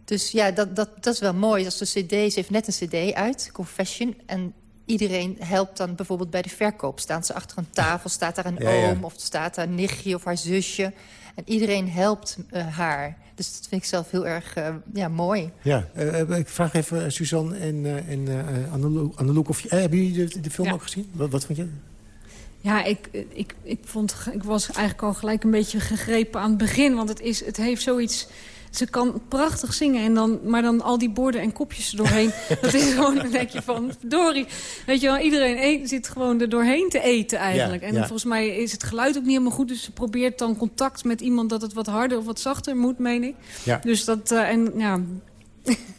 dus ja, dat, dat, dat is wel mooi. Als de cd, ze heeft net een cd uit, Confession. En iedereen helpt dan bijvoorbeeld bij de verkoop. Staan ze achter een tafel, staat daar een Ja, ja. oom... of staat daar een nichtje of haar zusje. En iedereen helpt uh, haar. Dus dat vind ik zelf heel erg uh, ja, mooi. Ja, uh, ik vraag even Suzanne en, en Anneloek of hebben jullie de, de film Ja. ook gezien? Wat, wat vond je? Ja, ik, ik, ik, vond, ik was eigenlijk al gelijk een beetje gegrepen aan het begin. Want het, is, het heeft zoiets... Ze kan prachtig zingen, en dan, maar dan al die borden en kopjes er doorheen. *laughs* dat is gewoon, dan denk je van, verdorie. Weet je wel, iedereen eet, zit gewoon er doorheen te eten eigenlijk. Ja, en ja. volgens mij is het geluid ook niet helemaal goed. Dus ze probeert dan contact met iemand dat het wat harder of wat zachter moet, meen ik. Ja. Dus dat, uh, en ja...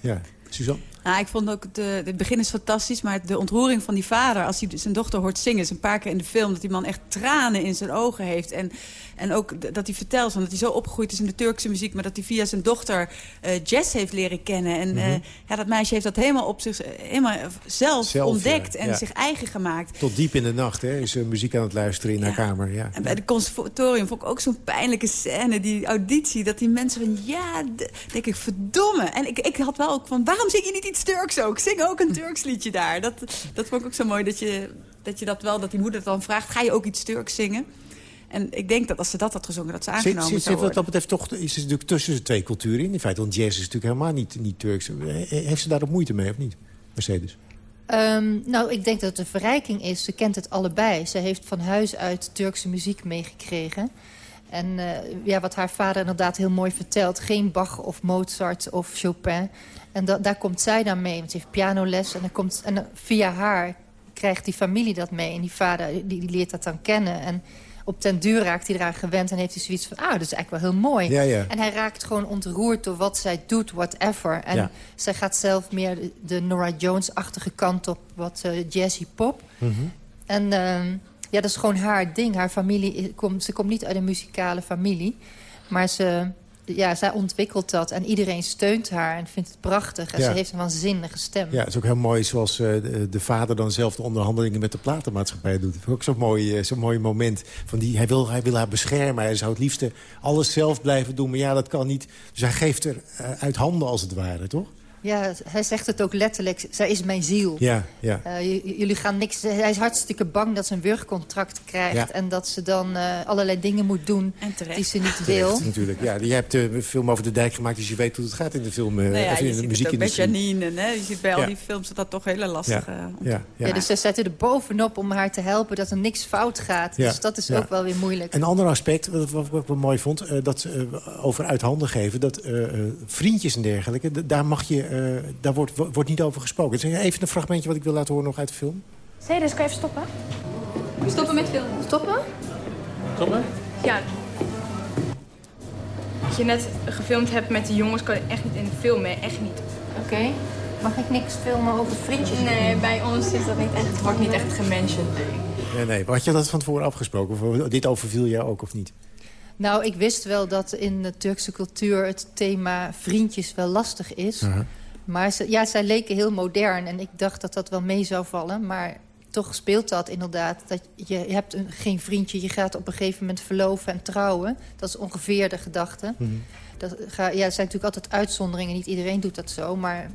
Ja, Suzanne? Nou, ik vond ook, de, het begin is fantastisch, maar de ontroering van die vader... als hij zijn dochter hoort zingen, is een paar keer in de film... dat die man echt tranen in zijn ogen heeft. En, en ook dat hij vertelt van dat hij zo opgegroeid is in de Turkse muziek... maar dat hij via zijn dochter uh, jazz heeft leren kennen. En mm -hmm. uh, ja, dat meisje heeft dat helemaal op zich helemaal zelf, zelf ontdekt en ja. zich eigen gemaakt. Tot diep in de nacht hè, is ze muziek aan het luisteren in haar kamer. Ja. En bij de conservatorium vond ik ook zo'n pijnlijke scène, die auditie... dat die mensen van, ja, denk ik, verdomme. En ik, ik had wel ook van, waarom zing je niet iets Turks ook? Zing ook een Turks liedje daar. Dat, dat vond ik ook zo mooi, dat je, dat je dat wel, dat die moeder dan vraagt... ga je ook iets Turks zingen? En ik denk dat als ze dat had gezongen, dat ze Zit, aangenomen zit, zou zit wat worden. dat betreft toch is het natuurlijk tussen de twee culturen in. In feite, want jazz is natuurlijk helemaal niet, niet Turks. Heeft ze daar ook moeite mee of niet, Mercedes? Ehm, nou, ik denk dat het een verrijking is. Ze kent het allebei. Ze heeft van huis uit Turkse muziek meegekregen. En eh, ja, wat haar vader inderdaad heel mooi vertelt... geen Bach of Mozart of Chopin. En da daar komt zij dan mee, want ze heeft pianoles. En, dan komt, en via haar krijgt die familie dat mee. En die vader die, die leert dat dan kennen. En op den duur raakt hij eraan gewend en heeft hij zoiets van... ah, dat is eigenlijk wel heel mooi. Ja, ja. En hij raakt gewoon ontroerd door wat zij doet, whatever. En Ja. zij gaat zelf meer de, Nora Jones-achtige kant op, wat eh, jazzy pop. En ehm, ja, dat is gewoon haar ding. Haar familie, komt, ze komt niet uit een muzikale familie. Maar ze, ja, zij ontwikkelt dat en iedereen steunt haar en vindt het prachtig. En Ja. ze heeft een waanzinnige stem. Ja, het is ook heel mooi zoals eh, de, de vader dan zelf de onderhandelingen met de platenmaatschappij doet. Dat ik ook zo'n mooi, eh, zo'n mooi moment. Van die, hij, wil, hij wil haar beschermen. Hij zou het liefste alles zelf blijven doen. Maar ja, dat kan niet. Dus hij geeft er eh, uit handen als het ware, toch? Ja, hij zegt het ook letterlijk. Zij is mijn ziel. Ja, ja. Eh, jullie gaan niks... Hij is hartstikke bang dat ze een wurgcontract krijgt... Ja. en dat ze dan eh, allerlei dingen moet doen die ze niet wil. Terecht, natuurlijk. Ja, jij hebt eh, een film over de dijk gemaakt, dus je weet hoe het gaat in de film. eh, Nou ja, of in je de ziet het ook bij muziekindustrie. Janine. Hè? Je ziet bij al die films dat dat toch hele lastige... Ja, ja, Ja. ja. dus ze zetten er bovenop om haar te helpen dat er niks fout gaat. Ja, Dus dat is ja. ook wel weer moeilijk. Een ander aspect, wat, wat, ik wel mooi vond, eh, dat eh, over uit handen geven... dat eh, eh, vriendjes en dergelijke, daar, mag je, eh, daar wordt, wo- wordt niet over gesproken. Even een fragmentje wat ik wil laten horen nog uit de film. Cedes, kan je even stoppen? Stoppen met filmen. Stoppen? Stoppen? Ja. Wat je net gefilmd hebt met die jongens kan echt niet in de film, hè? echt niet. Oké. Mag ik niks filmen over vriendjes? Nee, bij ons is dat niet echt. Het wordt niet echt gementioned. Nee, nee. Maar had je dat van tevoren afgesproken? Of dit overviel jou ook of niet? Nou, ik wist wel dat in de Turkse cultuur het thema vriendjes wel lastig is. Aha. Maar ze, ja, zij leken heel modern en ik dacht dat dat wel mee zou vallen. Maar toch speelt dat inderdaad. Dat je, je hebt een, geen vriendje, je gaat op een gegeven moment verloven en trouwen. Dat is ongeveer de gedachte. Dat ga, ja, er zijn natuurlijk altijd uitzonderingen, niet iedereen doet dat zo. Maar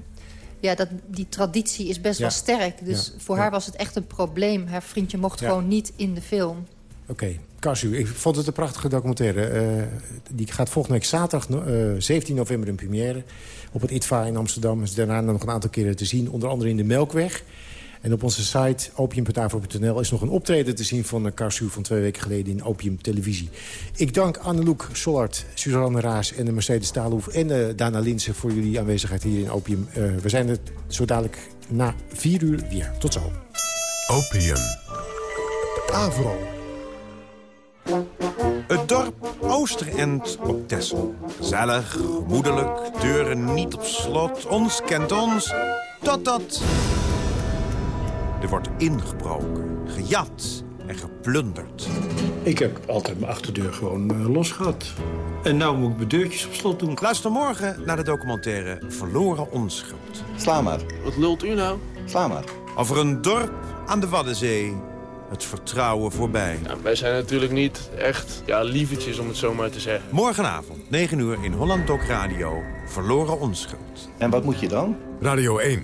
ja, dat, die traditie is best Ja. wel sterk. Dus Ja. voor haar was het echt een probleem. Haar vriendje mocht gewoon niet in de film. Oké, Kasu, ik vond het een prachtige documentaire. Eh, die gaat volgende week zaterdag, no- eh, 17 november in première... op het ITVA in Amsterdam. Is daarna nog een aantal keren te zien, onder andere in de Melkweg. En op onze site opium.avro.nl is nog een optreden te zien... van uh, Karsu van twee weken geleden in Opium Televisie. Ik dank Anneloek Sollard, Suzanne Raas en de Mercedes Staalhoef... en eh, Dana Linsen voor jullie aanwezigheid hier in Opium. Eh, we zijn er zo dadelijk na vier uur weer. Tot zo. Opium. Avro. Het dorp Oosterend op Texel. Gezellig, gemoedelijk, deuren niet op slot. Ons kent ons, totdat... Er wordt ingebroken, gejat en geplunderd. Ik heb altijd mijn achterdeur gewoon eh, los gehad. En nou moet ik mijn deurtjes op slot doen. Luister morgen naar de documentaire Verloren Onschuld. Sla maar. Wat lult u nou? Sla maar. Over een dorp aan de Waddenzee. Het vertrouwen voorbij. wij zijn natuurlijk niet echt ja, lievertjes, om het zo maar te zeggen. Morgenavond, 9 uur in Holland Doc Radio. Verloren Onschuld. En wat moet je dan? Radio 1.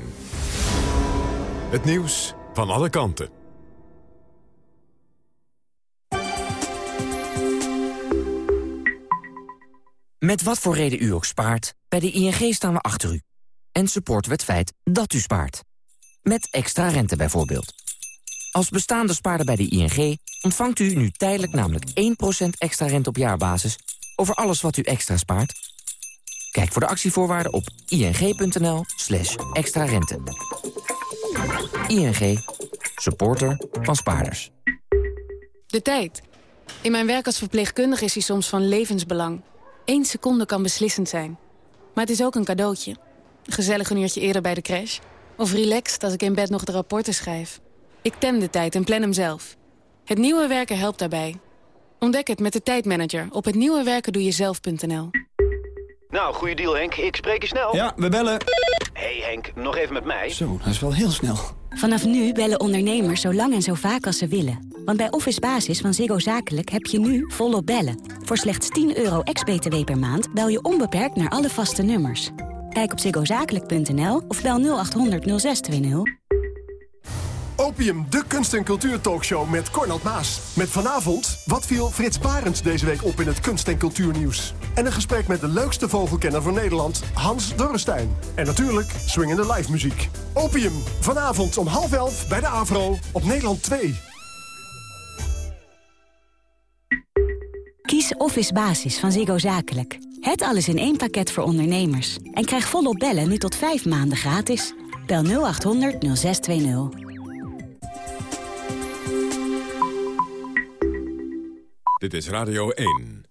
Het nieuws van alle kanten. Met wat voor reden u ook spaart, bij de ING staan we achter u. En supporten we het feit dat u spaart. Met extra rente bijvoorbeeld. Als bestaande spaarder bij de ING ontvangt u nu tijdelijk namelijk 1% extra rente op jaarbasis over alles wat u extra spaart. Kijk voor de actievoorwaarden op ing.nl slash extra rente. ING, supporter van spaarders. De tijd. In mijn werk als verpleegkundige is die soms van levensbelang. Eén seconde kan beslissend zijn. Maar het is ook een cadeautje. Gezellig een uurtje eerder bij de crash. Of relaxed als ik in bed nog de rapporten schrijf. Ik tem de tijd en plan hem zelf. Het nieuwe werken helpt daarbij. Ontdek het met de tijdmanager op hetnieuwewerkendoejezelf.nl. Nou, goede deal Henk. Ik spreek je snel. Ja, we bellen. hey Henk, nog even met mij. Zo, dat is wel heel snel. Vanaf nu bellen ondernemers zo lang en zo vaak als ze willen. Want bij Office Basis van Ziggo Zakelijk heb je nu volop bellen. Voor slechts 10 euro ex-BTW per maand bel je onbeperkt naar alle vaste nummers. Kijk op ziggozakelijk.nl of bel 0800 0620. Opium, de kunst- en cultuurtalkshow met Cornald Maas. Met vanavond, wat viel Frits Barends deze week op in het kunst- en cultuurnieuws? En een gesprek met de leukste vogelkenner van Nederland, Hans Dorrestein. En natuurlijk swingende live muziek. Opium, vanavond om half elf bij de AVRO op Nederland 2. Kies Office Basis van Ziggo Zakelijk. Het alles in één pakket voor ondernemers. En krijg volop bellen nu tot vijf maanden gratis. Bel 0800 0620. Dit is Radio 1.